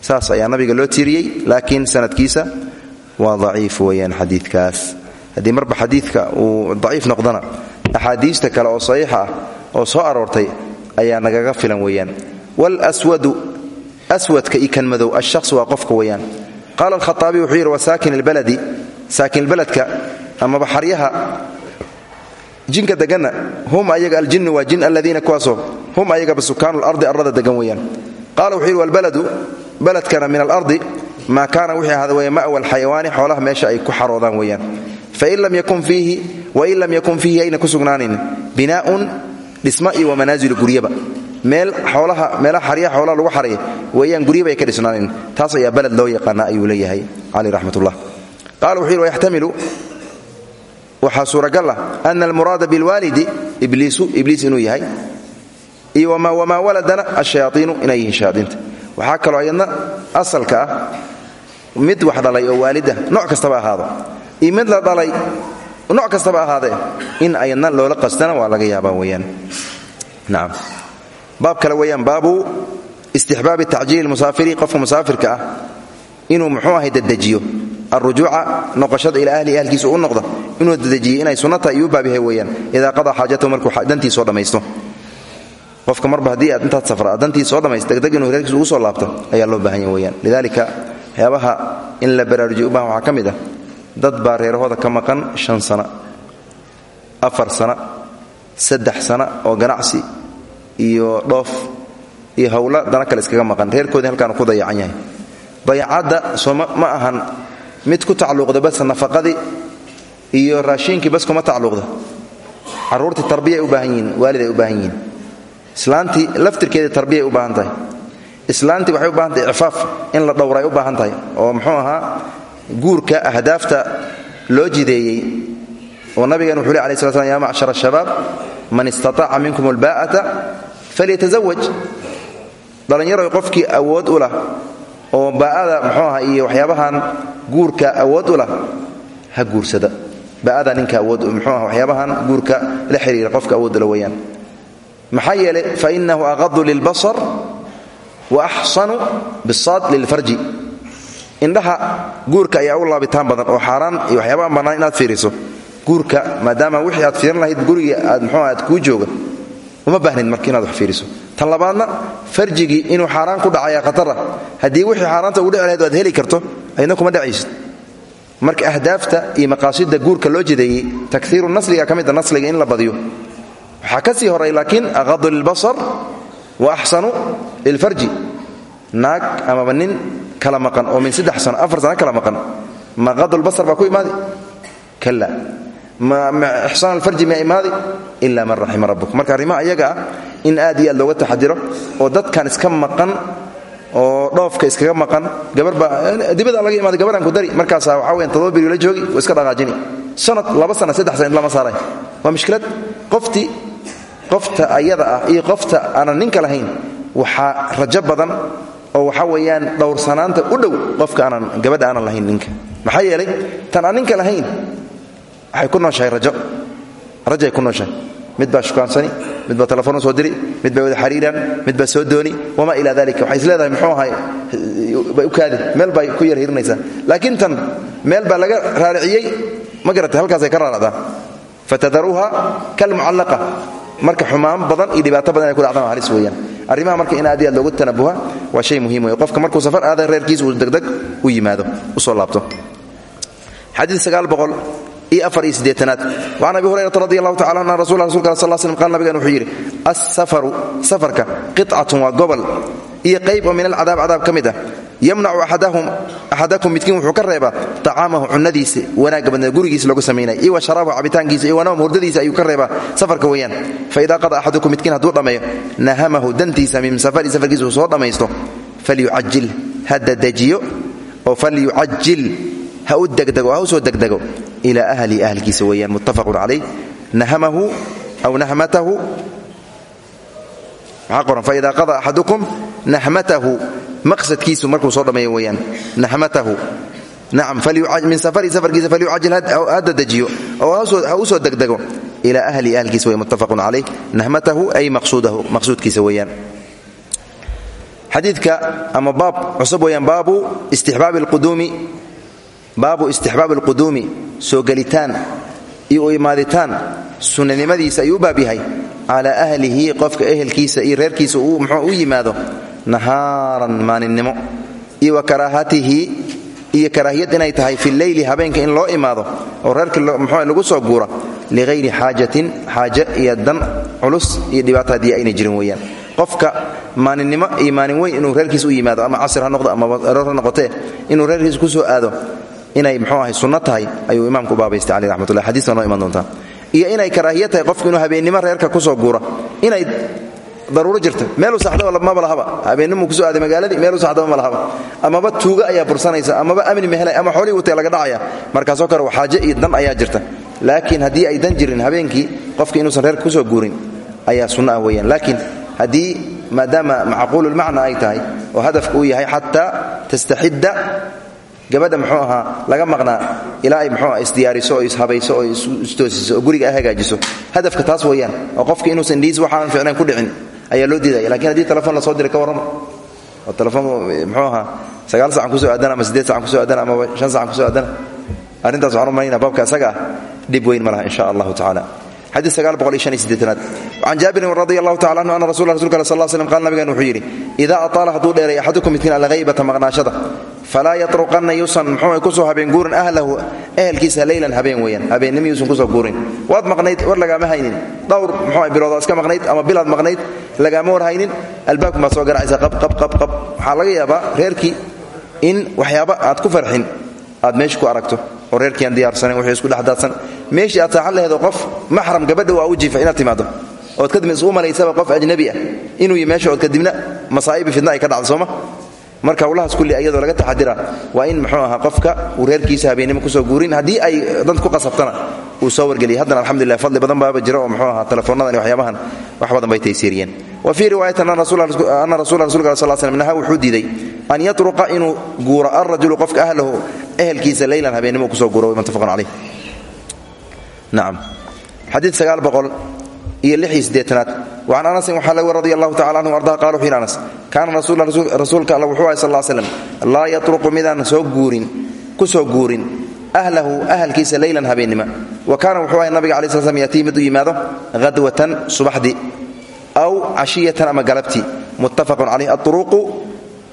Saas ayaa nabiga loo tiiriyey laakiin sanadkiisa waa daciif weeyaan xadiidkaas. Haddii marba xadiidka uu daciif noqdana axaadiista kale oo saxiixa ah oo soo aroortay ayaa nagaga filan weeyaan. Wlswadu aswadka iyo kan madow ashaqs waa qofka weeyaan qaala alkhaaabi wuxuu yidhi wa saakin albaladi saakinalbaladka amaba xaryaha jinka deganna hum ayaga aljinnu waa jin aladiina kuwaasoo hum ayagaba sukaanu lardi arlada degan weeyaan qaala wuxuu yidhi walbaladu baladkana min alardi maa kaana wixii ahaada weya ma'wa alxayawaani xoolaha meesha ay ku xaroodaan weeyaan fain lam yakun fiihi wain lam yakun fiihi ayna ku sugnaanin binaa'un dhisma iyo wamanaazilu guryaba meel xoolaha meelaha xaryaha xoolaha lagu xaraya weeyaan guryaba ay ka dhisnaanin taas ayaa baled loo yaqaana ayuu leeyahay cali raxmatullah. Qaala wuxuu yidhi wayaxtamilu waxaa suuragal ah ana almuraada bilwaalidi ibliisu ibliis inuu yahay iyo wamaa waladana ashayaaiinu inay yihiin shayaadiinta. Waxaa kaloo asalka ah mid wax dhalay oo waalida nooc kastaba ahaado. Iyo la dhalay nooc kastaba ahaadee in ayadna loola qastana waa laga yaabaa weyaan nacam baab kale weeyaan baabu istixbaabi tacjiili musaafiri qofka musaafirka ah inuu muxuu ahay dadejiyo alrujuuca noqoshada ilaa ahlihi ahlkiisa u noqda inuu dadejiyo inay sunna tahay iyuu baab yahay weeyaan. Idaa qadaa xaajatahu markuu dantii soo dhammaysto qofka marba haddii aad intaad safra dantii soo dhammaysto degdeg inuu reerkiisa ugu soo laabto ayaa loo baahan yahay weyaan lidaalika waxyaabaha in la baraarujiyo u baahan waxaa ah dad baa reerahooda ka maqan shan sana afar sana saddex sana oo ganacsi iyo dhoof iyo hawla dana kale iskaga maqan. Reerkoodii halkaanu ku dayacan yahay. Dayacadda ma ahan mid ku tacalluqda bas nafaqadii iyo raashiinkii bas kuma tacalluqda carruurtii tarbiyay u baahan yihiin waaliday u baahan yihiin. Islaantii tarbiyay u baahan tahay. Waxay u baahan tahay in la dhowray u baahan tahay. Oo muxuu ahaa guurka ahdaafta loo jideeyey. Oo nabigan wuxuu le alay sla slam ya ashabaab man istataaca minkum albaa'ata falyatazawaj dhallinyaroy qofkii awood u lah oo baa'ada muxuu aha iyo waxyaabahan guurka awood u lah ha guursada baa'ada ninka awood muxuu aha waxyaabahan guurka la xiriira qofka awood ula weeyaan. Maxaa yeelay fainahu aqadu lilbasar wa axsanu bisaad lilfarji. Indhaha guurka ayaa u laabitaan badan oo xaaraan iyo waxyaabahan bannaan inaad fiiriso guurka maadaama wixii aad fiirin lahayd gurigii aad muxuu aad kuu jooga uma baahnid marka inaad wax fiiriso. Tan labaadna inuu xaaraan ku dhacaya khatara haddii wixii xaaraanta ugu dhici lahayd heli karto ayadna kuma dhacaysid. Marka ahdaafta iyo maqaasida guurka loo jedeeyey takiiru nasliga ka mida nasliga in la badiyo. Waxaa ka sii horay laakiin aqadu lilbasar wa axsanu lilfarji naag amaba nin kala maqan oo min saddex sano afar sano kala maqan. Ma qadulbasar ku imaadi? Kala ixsaan alfarji ma imaadi ila man raxima rabbuk marka arrimaha ayaga ah in aad iyo aad looga taxadiro oo dadkan iska maqan oo dhoofka iskaga maqan gabarbaa dibada laga imaada gabaraan ku dari markaasaa waxaa weyan todoba la joogi oo iska dhaqaajini. Sanad laba sana saddex sana lama saaray waa mushkilad qoftii qofta ayada ah iyo qofta aanan ninka lahayn waxaa rajo badan oo waxaa weeyaan dhowrsanaanta u dhow qofka aanan gabadha aanan lahayn ninka. Maxaa yeelay tan aan ninka lahayn waxay ku nooshahay rajo. Rajay ku nooshahay. Mid baa shukaansani mid baa telefoon soo diri mid baa wada xariiraan mid baa soo dooni wamaa ilaa dalika waxay is muxuu ahay bay u kaadi meel bay ku yar hirinaysaa. Laakiin tan meel baa laga raariciyey ma garatay halkaasay ka raaracdaa. Fatadaruuha kalmucallaqa. Marka xumaan badan iyo dhibaato badan ay ku dhacdaan halis weeyaan. Arrimaha marka in aad iyo aad tanabuha waa shay muhiim wey qofka markuu safar aada reerkiisa uu degdeg u yimaado u soo laabto. Xadiid sagaal iyo siddeetanaad. Wacan abi hurayrata radi allahu tacala an rasul rasulka sal slam qaal nabigan wuxuu yidhi assafaru safarka qicatun waa gobol iyo qayb min alcadaab cadaab ka mid ah. Yamnacu axadakum midkiin wuxuu ka reebaa tacaamahu cunadiisa wanaagga badnee gurigiisa lagu samaynaya iyo wa sharaabahu iyo wanawm hurdadiisa ayuu ka reebaa safarka weeyaan. Faidaa qada axadukum midkiin hadduu dhammeeyo nahamahu dantiisa min safari safarkiisa soo dhammaysto falyucajil ha dadejiyo oo falyucajil ha u degdego ha u soo degdego. Ilaa ahli ahlkiisa weeyaan muttafaqun calayh nahamahu aw nahmatahu. Maxaa qoran faida qada axadukum nahmatahu. Maqsadkiisu markuu soo dhammeeyo weeyaan nahmatahu. Nacam min safari safarkiisa falyucajil ha dadejiyo oo ha u soo degdego. Ilaa ahli ahlkiisa wey muttafaqun calayh nahmatahu ay maqsuudahu maqsuudkiisa weeyaan. Xadiidka ama baab cusub weeyaan baabu istixbaabi alquduumi baabu istixbaab alquduumi soo gelitaan iyo u imaaditaan sunnanimadiisa ayuu u baab ahlihi qofka ehelkiisa iyo reerkiisa uu muxuu u yimaado nahaaran maaninimo iyo karaahatihi iyo karaahiyad inay tahay fi leyli habeenka in loo imaado oo reerka muxuu lagu soo guura lighayri xaajatin xaaje iyo dan culus iyo dhibaato haddii aynay jirin weeyaan. Qofka maaninimo iyo maalin inuu reerkiisa u yimaado ama casir ha noqdo ama aroor ha inuu reerkiisa ku soo aado inay mxuu ahay sunno tahay ayuu imaamku baabaystay caleh raxmatullah xadiiska noo iman doontaa. Iyo inay karaahiya qofku inuu habeennimo reerka ku soo guura inay daruuro jirta meeluu saxdaba maba lahaba. Habeennimuu ku soo aaday magaaladii meeluu saxdaba ma lahaba. Amaba tuuga ayaa bursanaysa amaba amni mehelay ama xoolihii watay laga dhacaya. Markaasoo kale xaaje iyo dan ayaa jirta. Laakiin haddii ay dan jirin habeenkii qofki inuusan reerka ku soo guurin ayaa sunno ah weeyaan. Laakiin haddii maadaama macquululmacna ay tahay oo hadafka yahay xataa tastaxidda gabadha muxuu ahaa laga maqnaa ilaa ay muxuu isdiyaariso oo ishabayso oo istoosiso oo guriga ay hagaajiso. Hadafka taas weeyaan oo qofki inuusan dhiis waxaanan ficnayn ku dhicin ayaa loo diidaya lakiin haddii telefon la soo diray ka warrama oo telefoon muxuu ahaa sagaal sacan ku soo aadana ama siddeed sacan ku soo aadana amaba shan sacan ku soo aadana arrintaas waxaan u malaynaa baabka isaga ah dhib weyn ma laha insha allahu tacala can jaabirin radi allahu tacala anhu ana rasul rasulka ale sal l slam qaal nabigan wuxuu yidhi idaa ataala hadduu dheeray axadukum midkiin alghaybata maqnaashada falaa yatruqanna yuusan muxuu ku soo habeen guurin ahlahu ehelkiisa leylan habeen weeyaan habeennimo yuusan ku soo guurin. Waad maqnayd war lagaama haynin. Dhowr muxuu biloodaa iska maqnayd ama bilaad maqnayd lagaama war haynin. Albaabku baad soo garacaysa qabqabqabqab waxaa laga yaabaa reerkii in waxyaaba aad ku farxin aad meesha ku aragto oo reerkii aan diyaarsanayn wixii isku dhexdaadsan. Meeshii aad saaxan laheedo qof maxram gabadha waa u jiifa inaad timaado ood kadib isu malaysaba qof ajnabi ah. Inuu yi meesha ood kadibna masaa'ibi fidna ay ka dhacdo sooma marka hawlahaas kulli iyadoo laga taxadira waa in muxuu ahaa qofka uu reerkiisa habeennimo ku soo guurin. Haddii ay dad ku qasabtana uu soo wargeliya haddana alxamdulilah fadli badan baaba jira oo muxuu ahaa telefoonnadan iyo waxyaabahan wax badan bay taysiiriyeen wa fii riwaayatin ana rasula rasulka sal slm naha wuxuu diiday an yatruqa inuu guuro alrajulu qofka ahlahu ehelkiisa leylan habeennimo ku soo guuro. Muttafaqun caleyh nacam xadiid sagaal boqol iyo lix iyo siddeetanaad. Wacan anasin waxaa laga radi allahu tacala anhu ardaa qala wuxu yidhi anas kaana rasuulka alla wuxuu ahay sal ll slam laa yatruqu midaan soo guurin ku soo guurin ahlahu ahalkiisa leylan habeennima wa kaana wuxuu nabiga alai sl slam yimaado hadwatan subaxdii aw cashiyatan ama galabtii muttafaqun caleyh auruqu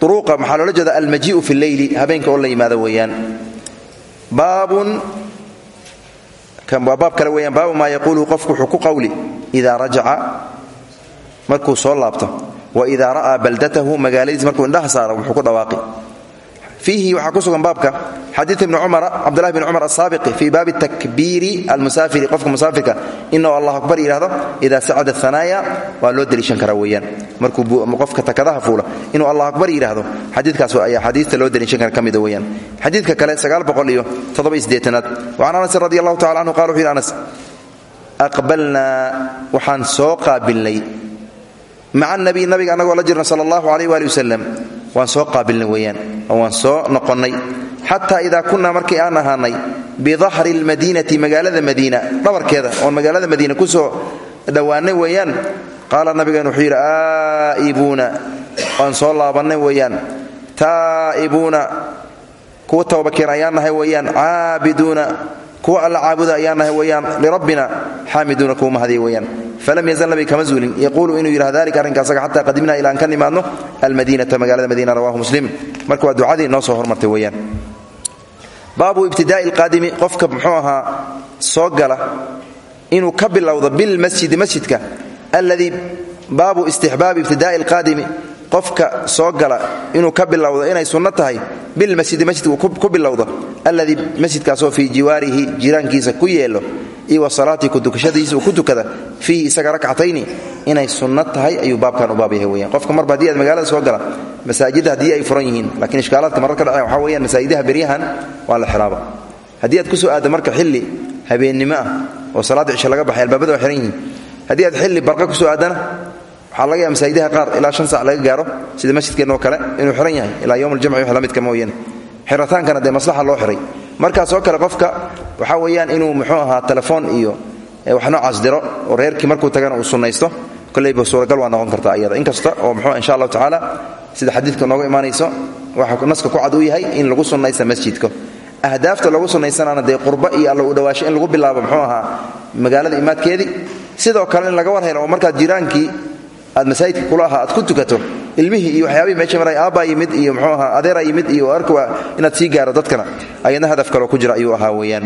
uruuqa maxaa loola jeeda almajii'u fi lleyli habeenka oo la yimaado weeyaan. Baabun waa baab kale weyaan baabu maa yaquuluhu qofku wuxuu ku qawli ida rajaca markuu soo laabto wa ida ra'aa baldatahu magaaladiis ku dhawaaqi fiihi waxaa ku sugan baabka xadiid ibni cumara cabdulahi bn cumar asaabiqi fii baabi takbiiri almusaafiri qofka musaafirka inuu allah akbar yidhahdo ida sacada hanaaya waa loo deliishan karaa weeyaan. Markuu qofka takadaha fuula inuu allah akbar yidhaahdo xadiidkaas ayaa xadiista loo deliishan kara ka mida weeyaan. Xadiidka kale sagaal boqol iyo toddoba iyo siddeetanaad wacan anasin radi allahu tacala anhu qala wuxu yidhi anas aqbalnaa waxaan soo qaabilnay. Maca nabiy nabiga annagoo la jirna sala allahu waan soo qaabilnay weeyaan. Oo waan soo noqonnay. Xataa idaa kunnaa markii aan ahaanay bidahri lmadiinati magaalada madiina dhabarkeeda oon magaalada madiina ku soo dhowaannay weeyaan. Qaala nabigeen wuxuu yidhi aa'ibuuna waan soo laabannay weeyaan. Taa'ibuuna kuwa tawbakeen ayaan nahay weeyaan. Caabiduuna kuwa alla caabuda ayaan nahay weeyaan lirabbina xaamiduuna kuwa mahadiya weeyaan. Falam yazal nabi kama zuulin. Yaquulu inuu yidhah dalika arrinkaasaga xataa qadimnaa ilaa aan ka nimaadno almadiinata magaalada madiina rawahu muslim. Marka waa ducadii noo soo hormartay weeyaan. Baabu ibtidaa'i alqaadimi qofka muxuu ahaa soo gala inuu ka bilowdo bilmasjidi masjidka alladii baabu istixbaabi ibtidaa'i alqaadimi qofka soo gala inuu ka bilowdo inay sunno tahay bilmasjidi masjidka ku bilowdo alladii masjidkaasoo fii jiwaarihi jiraankiisa ku yeelo iyo wa salaatii kudukashadiisa uu ku tukada fiihi isaga rakcatayni inay sunno tahay ayuu baabkan u baab yahay qofka marba haddii aad magaalada soo gala masaajidda haddii ay furan yihiin laakiin ishkaalaadka marar ka dhaceen waxaa weyaan masaajidaha beryahan waa la xiraaba. Haddii aad ku soo aaddo marka xilli habeennimo ah oo salaadda cisho laga baxay albaabada waa xiran yihiin haddii aad xilli barqa ku soo aaddana waxaa laga yaaba masaajidaha qaar ilaa shan sac laga gaaro sida masjidkeenoo kale inuu xiran yahay ilaa yowm aljamci wax la midka mooyane xirataankana dee maslaxa loo xiray. Markaasoo kale qofka waxaa weeyaan inuu muxuu ahaa telefoon iyo wax noocaas oo reerkii markuu tagana uu sunnaysto. Koleyba suuragal waa noqon karta iyada. Inkasta oo muxuu insha allahu tacaala sida xadiidka nooga imaanayso waxa naska ku cad uu yahay in lagu sunnaysta masjidka. Ahdaafta lagu sunnaysanaana dee qurba iyo alla u dhawaasho in lagu bilaabo muxuu ahaa magaalada imaadkeedii. Sidoo kale in laga war helo oo jiraankii aad masaajidka kula ahaa aad ku tukato ilmihii iyo waxyaabihii meesha maray aabbaa yimid iyo muxuu ahaa adeeraa yimid iyo arka inaad sii gaaro dadkana. Ayadna hadaf kaloo ku jira ayuu ahaa weeyaan.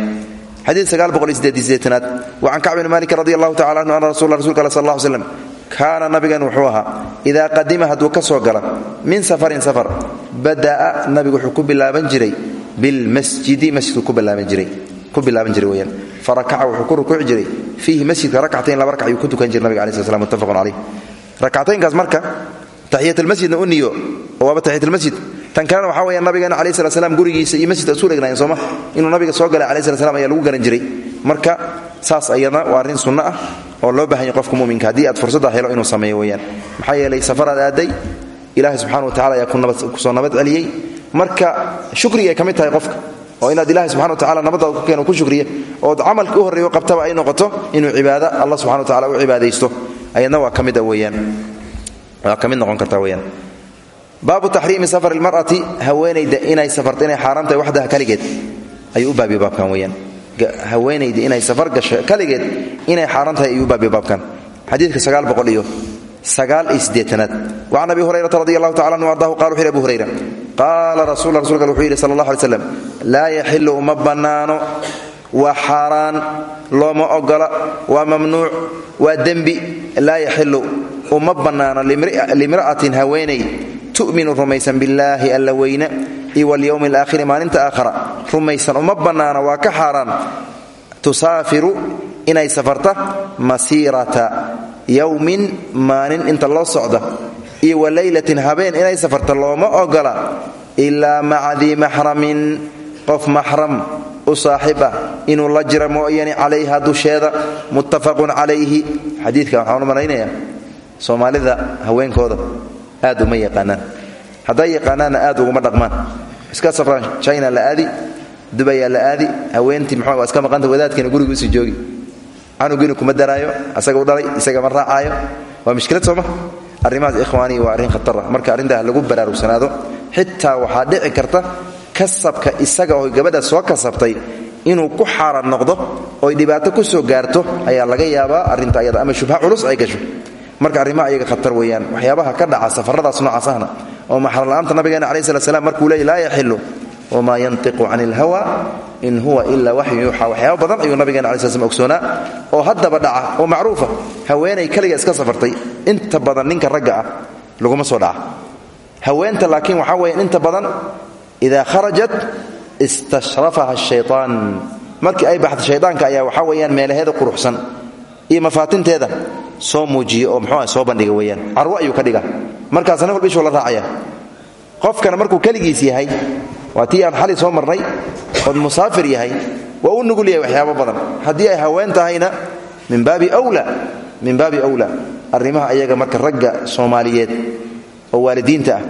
Xadiid sagaal boqol iyo siddeed iyo siddeetanaad wa can kacb bni malik radi anhu ana rasul rasulka alla sal allah slam kaana nabigan wuxuu ahaa idaa qadima hadduu ka soo gala min safarin safar bada'a nabigu wuxuu ku bilaaban jiray bilmasjidi masjidku ku bilaaban jiray bilaaban jiray weyaan farakaca wuxuu ku rukuuci jiray fiihi masjidka rakcatayn laba rakac ayuu ku tukan jiray nabiga alai sl slam muttafaqun caleyh rakcataynkaas marka taxiyatulmasjidna u niyo oo waaba taxiyatulmasjid tan kalena waxaa weya nabigeena alayh slat slam gurigiisa iyo masjidka isu dhegnaayeen sooma inuu nabiga soo galay alayh slat ayaa lagu garan jiray. Marka saas ayadna waa arrin sunno ah oo loo baahan yahy qofka muminka haddii aad fursadda helo inuu sameeyo weyaan maxaa yeelay safaraad aaday ilaahay subxana wa tacala ayaa ku soo nabad celiyey. Marka shukriga ay ka tahay qofka oo inaad ilahay subxana wa tacala nabaddaada ku keeno ku shukriya ood camalka u horreeyo qabtaba ay noqoto inuu cibaado allah subxana wa tacala u cibaadaysto ayadna waa ka mid weyaan ka mid noqon karta weyaan baabu taxriimi safar ilmar'ati haweenayda inay safarto inay xaaraam tahay kaligeed. Ayuu u baabiya baabkan haweenayda inay safar gasho kaligeed inay xaaraan tahay ayuu u baabiya baabkan. Xadiidka iyo sagaal iyo siddeetanaad. Wacan abi hurayrata radi allahu tacala anhu ardahu qala wuxu hurayra. Qaala rasul rasulka wuxuu yidhi sal allah alay slam waa xaaraan looma ogola waa mamnuuc waa dembi laa yaxilu uma bannaano limra'atin haweenay tu'minu rumaysan billaahi alla weyne iyo walyowmi alaakhiri maalinta aakhara rumaysan uma bannaana waa ka xaaraan. Tusaafiru inay safarta masiirata yowmin maalin inta loo socda iyo wa habeen inay safarta looma ogola ilaa maca dii maxramin qof maxram u saaxib ah inuu la jira mooyane calayha dusheeda muttafaqun calayhi. Xadiidka waxaan u malaynayaa soomaalida haweenkooda aad uma yaqaanaan. Hadday yaqaanaanna aad uguma dhaqmaan. Iska safraan china la aadi dubayaa la aadi haweentii mxu waa iska maqanta wadaadkiina guriguusi joogi. Canugiina kuma daraayo asaga u dhalay isagama raacaayo. Waa mushkilad sooma. Arrimahaas ikhwaanii waa arrin khatara. Marka arrintaa lagu baraarugsanaado xitaa waxaa dhici karta kasabka isaga oo gabadha soo kasabtay inuu ku xaaraan noqdo oy dhibaato ku soo gaarto ayaa laga yaabaa arrinta ayada ama shubha culus ay gasho. Marka arrimaha ayaga khatar weeyaan waxyaabaha ka dhaca safaradaas noocaas ahna oo maxrarla'aanta nabigeena calayi slat slam markuu leey laa yaxilu wamaa yantiqu can ilhawa in huwa ilaa waxyu yuuxa. Waxyaaba badan ayuu nabigeena alai sl slam ogsoonaa oo haddaba dhaca oo macruufa. Haweenay keliga iska safartay inta badan ninka ragga ah laguma soo dhaca. Haweenta laakiin waxaa weeyaan idaa kharajat istashrafaha shaytaan markii ay baxda shaydaanka ayaa waxaa weeyaan meelaheeda quruxsan iyo mafaatinteeda soo muujiya oo mxuuah soo bandhiga weeyaan carwo ayuu ka dhiga markaasna walba ishuu la raacaya qofkana markuu keligiis yahay waa aan xali soo marnay ood musaafir yahay waa u nugul yahay waxyaabo badan haddii ay haween tahayna min baabi wla min baabi wla arrimaha ayaga marka ragga soomaaliyeed oo waalidiinta ah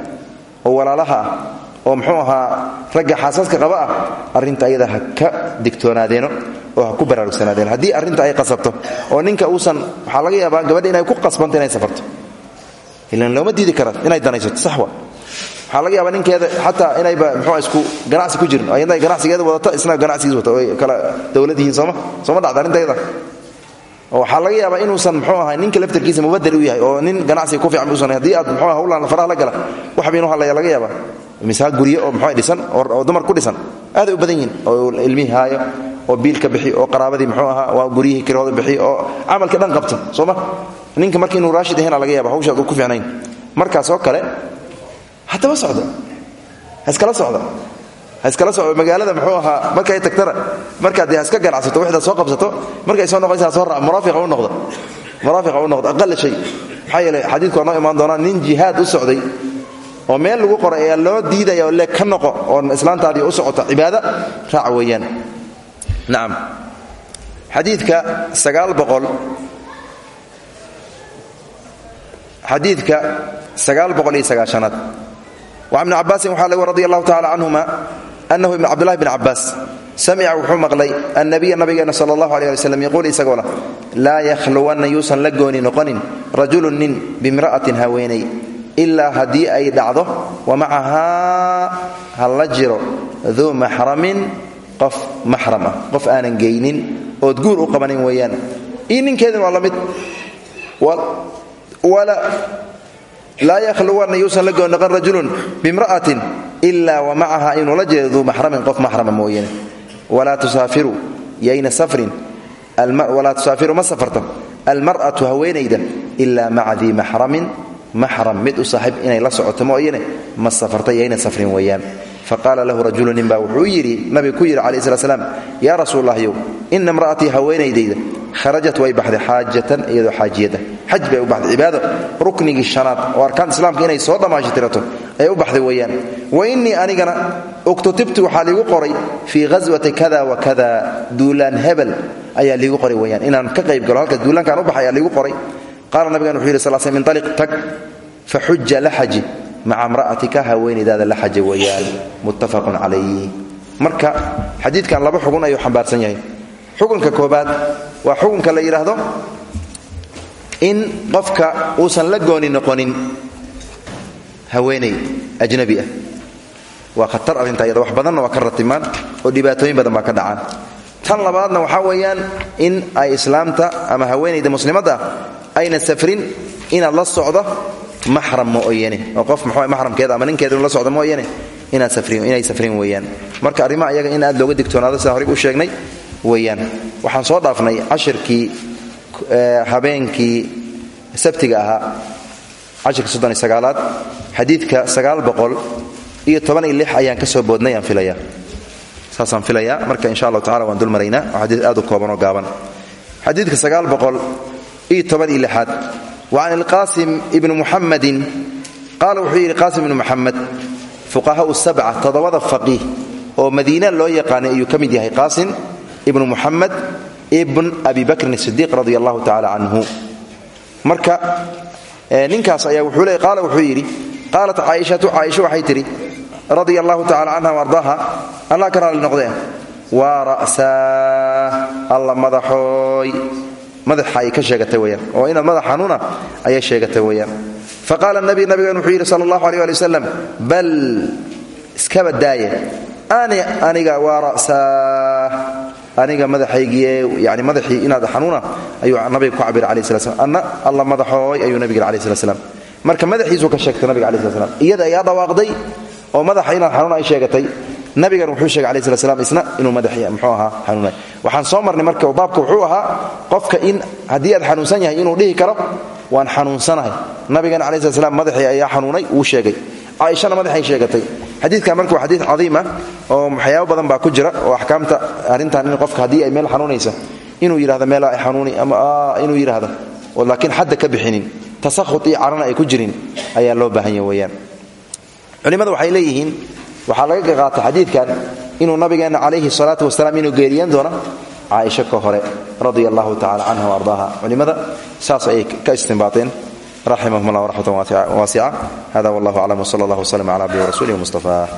oo walaalaha ah oo mxuu ahaa ragga xaasaska qaba ah arrinta ayada ha ka digtoonaadeeno oo ha ku baraarugsanaadeen haddii arrinta ay qasabto oo ninka uusan waxaa laga yaabaa gabadha inay ku qasbanto inay safarto. Ilan looma diidi kara inay danaysato saxwa waxaa laga yaabaa ninkeeda xataa inayba mxua isku ganacsi ku jirin ayadna ganacsigeeda wadata isna ganacsigiis wata oy kala dowlad yihiin sooma dhacda arrintayada oo waxaa laga yaabaa inuusan mxuu ahay ninka laftarkiisa mubadel u yahay oo nin ganacsiga ku fiican uusan haddii aad mxuu hawlaan faraha la gala waxba inuu hadlaya laga yaabaa. Misaa gurye oo mxua dhisan oo dumar ku dhisan. Aaday u badan yihiin oo ilmihii haayo oo biilka bixi oo qaraabadii mxuu ahaa waa guryihii kirooda bixi oo camalka dhan qabta sooma? Ninka marka inuu raashid ahena laga yaaba hawshaad ku fiicnayn. Markaas oo kale hataba socda. Ha iskala ha iskala socdo magaalada muxuu ahaa markay tagtana markaad dee ha iska ganacsato wixdaad soo qabsato markay soo noqonaysa soo muraafiqa u noqda muraafiqa u noqda aqala shay. Maxaa yeelay xadiidku waa noo nin jihaad u socday oo meel lagu qoray ayaa loo diidaya oo le ka noqo oon islaantaadii u socota cibaada raac weeyaan. Nacam xadiidka sagaal boqol xadiidka sagaal boqol iyo sagaashanaad. Wacan ibni lagu radi allahu tacala canhuma annahu ibn cabdullahi bn cabbaas samica wuxuu maqlay annabiya nabigeena sala allahu aleh ali slam yaquul isagoo lah laa yakhluwanna yuusan la gooni noqonin rajulun nin bimra'atin haweenay ilaa haddii ay dhacdo wa macahaa ha la jiro duu maxramin qof maxram ah qof aanan geynin ood guur u qabanin weeyaan iyo ninkeedin waa la mid laa yakhluwanna yuusan la gooni noqon rajulun bimra'atin ila wa macaha inuu la jeedo duu maxramin qof maxrama mooyane walaa tusaafiru yayna safrin. Walaa tusaafiru ma safarto almar'atu haweenayda ila maca dii maxramin. Maxram mid u saaxiib inay la socoto mooyane ma safarta yayna safrin weeyaan faqaala lahu rajulu ninbaa wuxuu yidhi nabiga ku yidhi calayi slat slam yaa rasuullahyow ina imra'atii haweenaydayda kharajat way baxday xaajatan iyadoo xaajiyada. Xaj bay u baxday cibaado ruknigii shanaad oo arkaanta islaamka inay soo dhammaashitirato ayay u baxday weeyaan. Wa innii anigana uktutibtu waxaa liigu qoray fii ghaswati kada wa kada duulaan hebel ayaa liigu qoray weyaan inaan ka qayb galo halka duulaankaan u baxay ayaa liigu qoray. Qaala nabigan wuxuu yidhi maca mra'atika haweenaydaada la xaja weeyaan muttafaqun calayh marka xadiidkan laba xugun ayuu xambaarsan yahay. Xukunka koobaad waa xukunka la yidhaahdo in qofka uusan la gooni noqonin haweenay ajnabi ah. Waa khatar arrinta ayada wax badanna waa ka tan labaadna waxaa weeyaan in ay islaamta ama haweenayda muslimadda ayna safrin inaad la socdo maxram mooyane oo qof mxu maxramkeeda ama ninkeeda la socdo mooyane inay safrin weeyaan. Marka arrimaha iyaga in aad looga digtoonaado sidaan horey u sheegnay weeyaan. Waxaan soo dhaafnay cashirkii habeenkii sabtiga ahaa cashirkii soddon iyo sagaalaad. Xadiidka iyo toban iyo lix ayaan ka soo boodnay aan filayaa. Saasaan filayaa. Marka insha allahu tacala waan dul maraynaa waa aad u kooban oo gaaban. Xadiidka sagaal iyo toban iyo lixaad wa can ilqaasim ibni muxammadin qaala wuxuu yidhi qaasim ibni muxamed fuqahaau sabca toddobada faqiih oo madiina loo yaqaanay ayuu ka mid yahay. Qaasim ibnu muxamed ibn abi bakrin sidiiq radia allahu tacala canhu marka ninkaas ayaa wuxuu le qaala wuxuu yidhi qaalat caaishatu caaisha waxay tidhi radia allahu tacala canha ardaaha allah madaxa ay ka sheegatay weyaan oo inaad madax xanuuna ayay sheegatay weyaan faqaala nabi nabigan wuxuu yidhi sala allahu bal iskaba daaye ani aniga waa ra'saa aniga madaxaygii yani madaxii inaad xanuuna ayuu nabiga ku cabira alayh sala slam anna alla madaxooy ayuu nabiga sala slam marka madaxiisuu ka sheegtay nabiga alay sla iyada ayaa dhawaaqday oo madaxa inaad xanuuna ay sheegatay nabigan wuxuu sheegay alai sla slam isna inuu madaxii muxuu ahaa xanuunay waxaan soo marnay marka baabka wuxuu ahaa qofka in haddii aad xanuunsan yahay inuu dhihi karo waan xanuunsanahay. Nabigana alai sla slam ayaa xanuunay wuu sheegay. Caaishana madaxay sheegatay. Xadiidkan marka waa xadiid ah oo waxyaabo badan baa ku jira oo axkaamta arrintan in qofka haddii ay meel xanuunaysa inuu yidhahdo meel ay xanuuni ama inuu yidhaahdo. Oo laakiin xadda ka bixinin tasahud iyo ay ku jirin ayaa loo baahan yaha weeyaan. Culimmada waxay leeyihiin waxaa laga qaata xadiidkan inuu nabigeenna calayhi salaatu wasalaam inuu geeriyan doono caaisha ka hore radia allahu tacala canha waardaaha culimmada saas ayay ka istinbaateen. Raximahum allah raxmatan waasica hada wallahu aclam wsala allah wslm cala abdihi warasuulih mustafa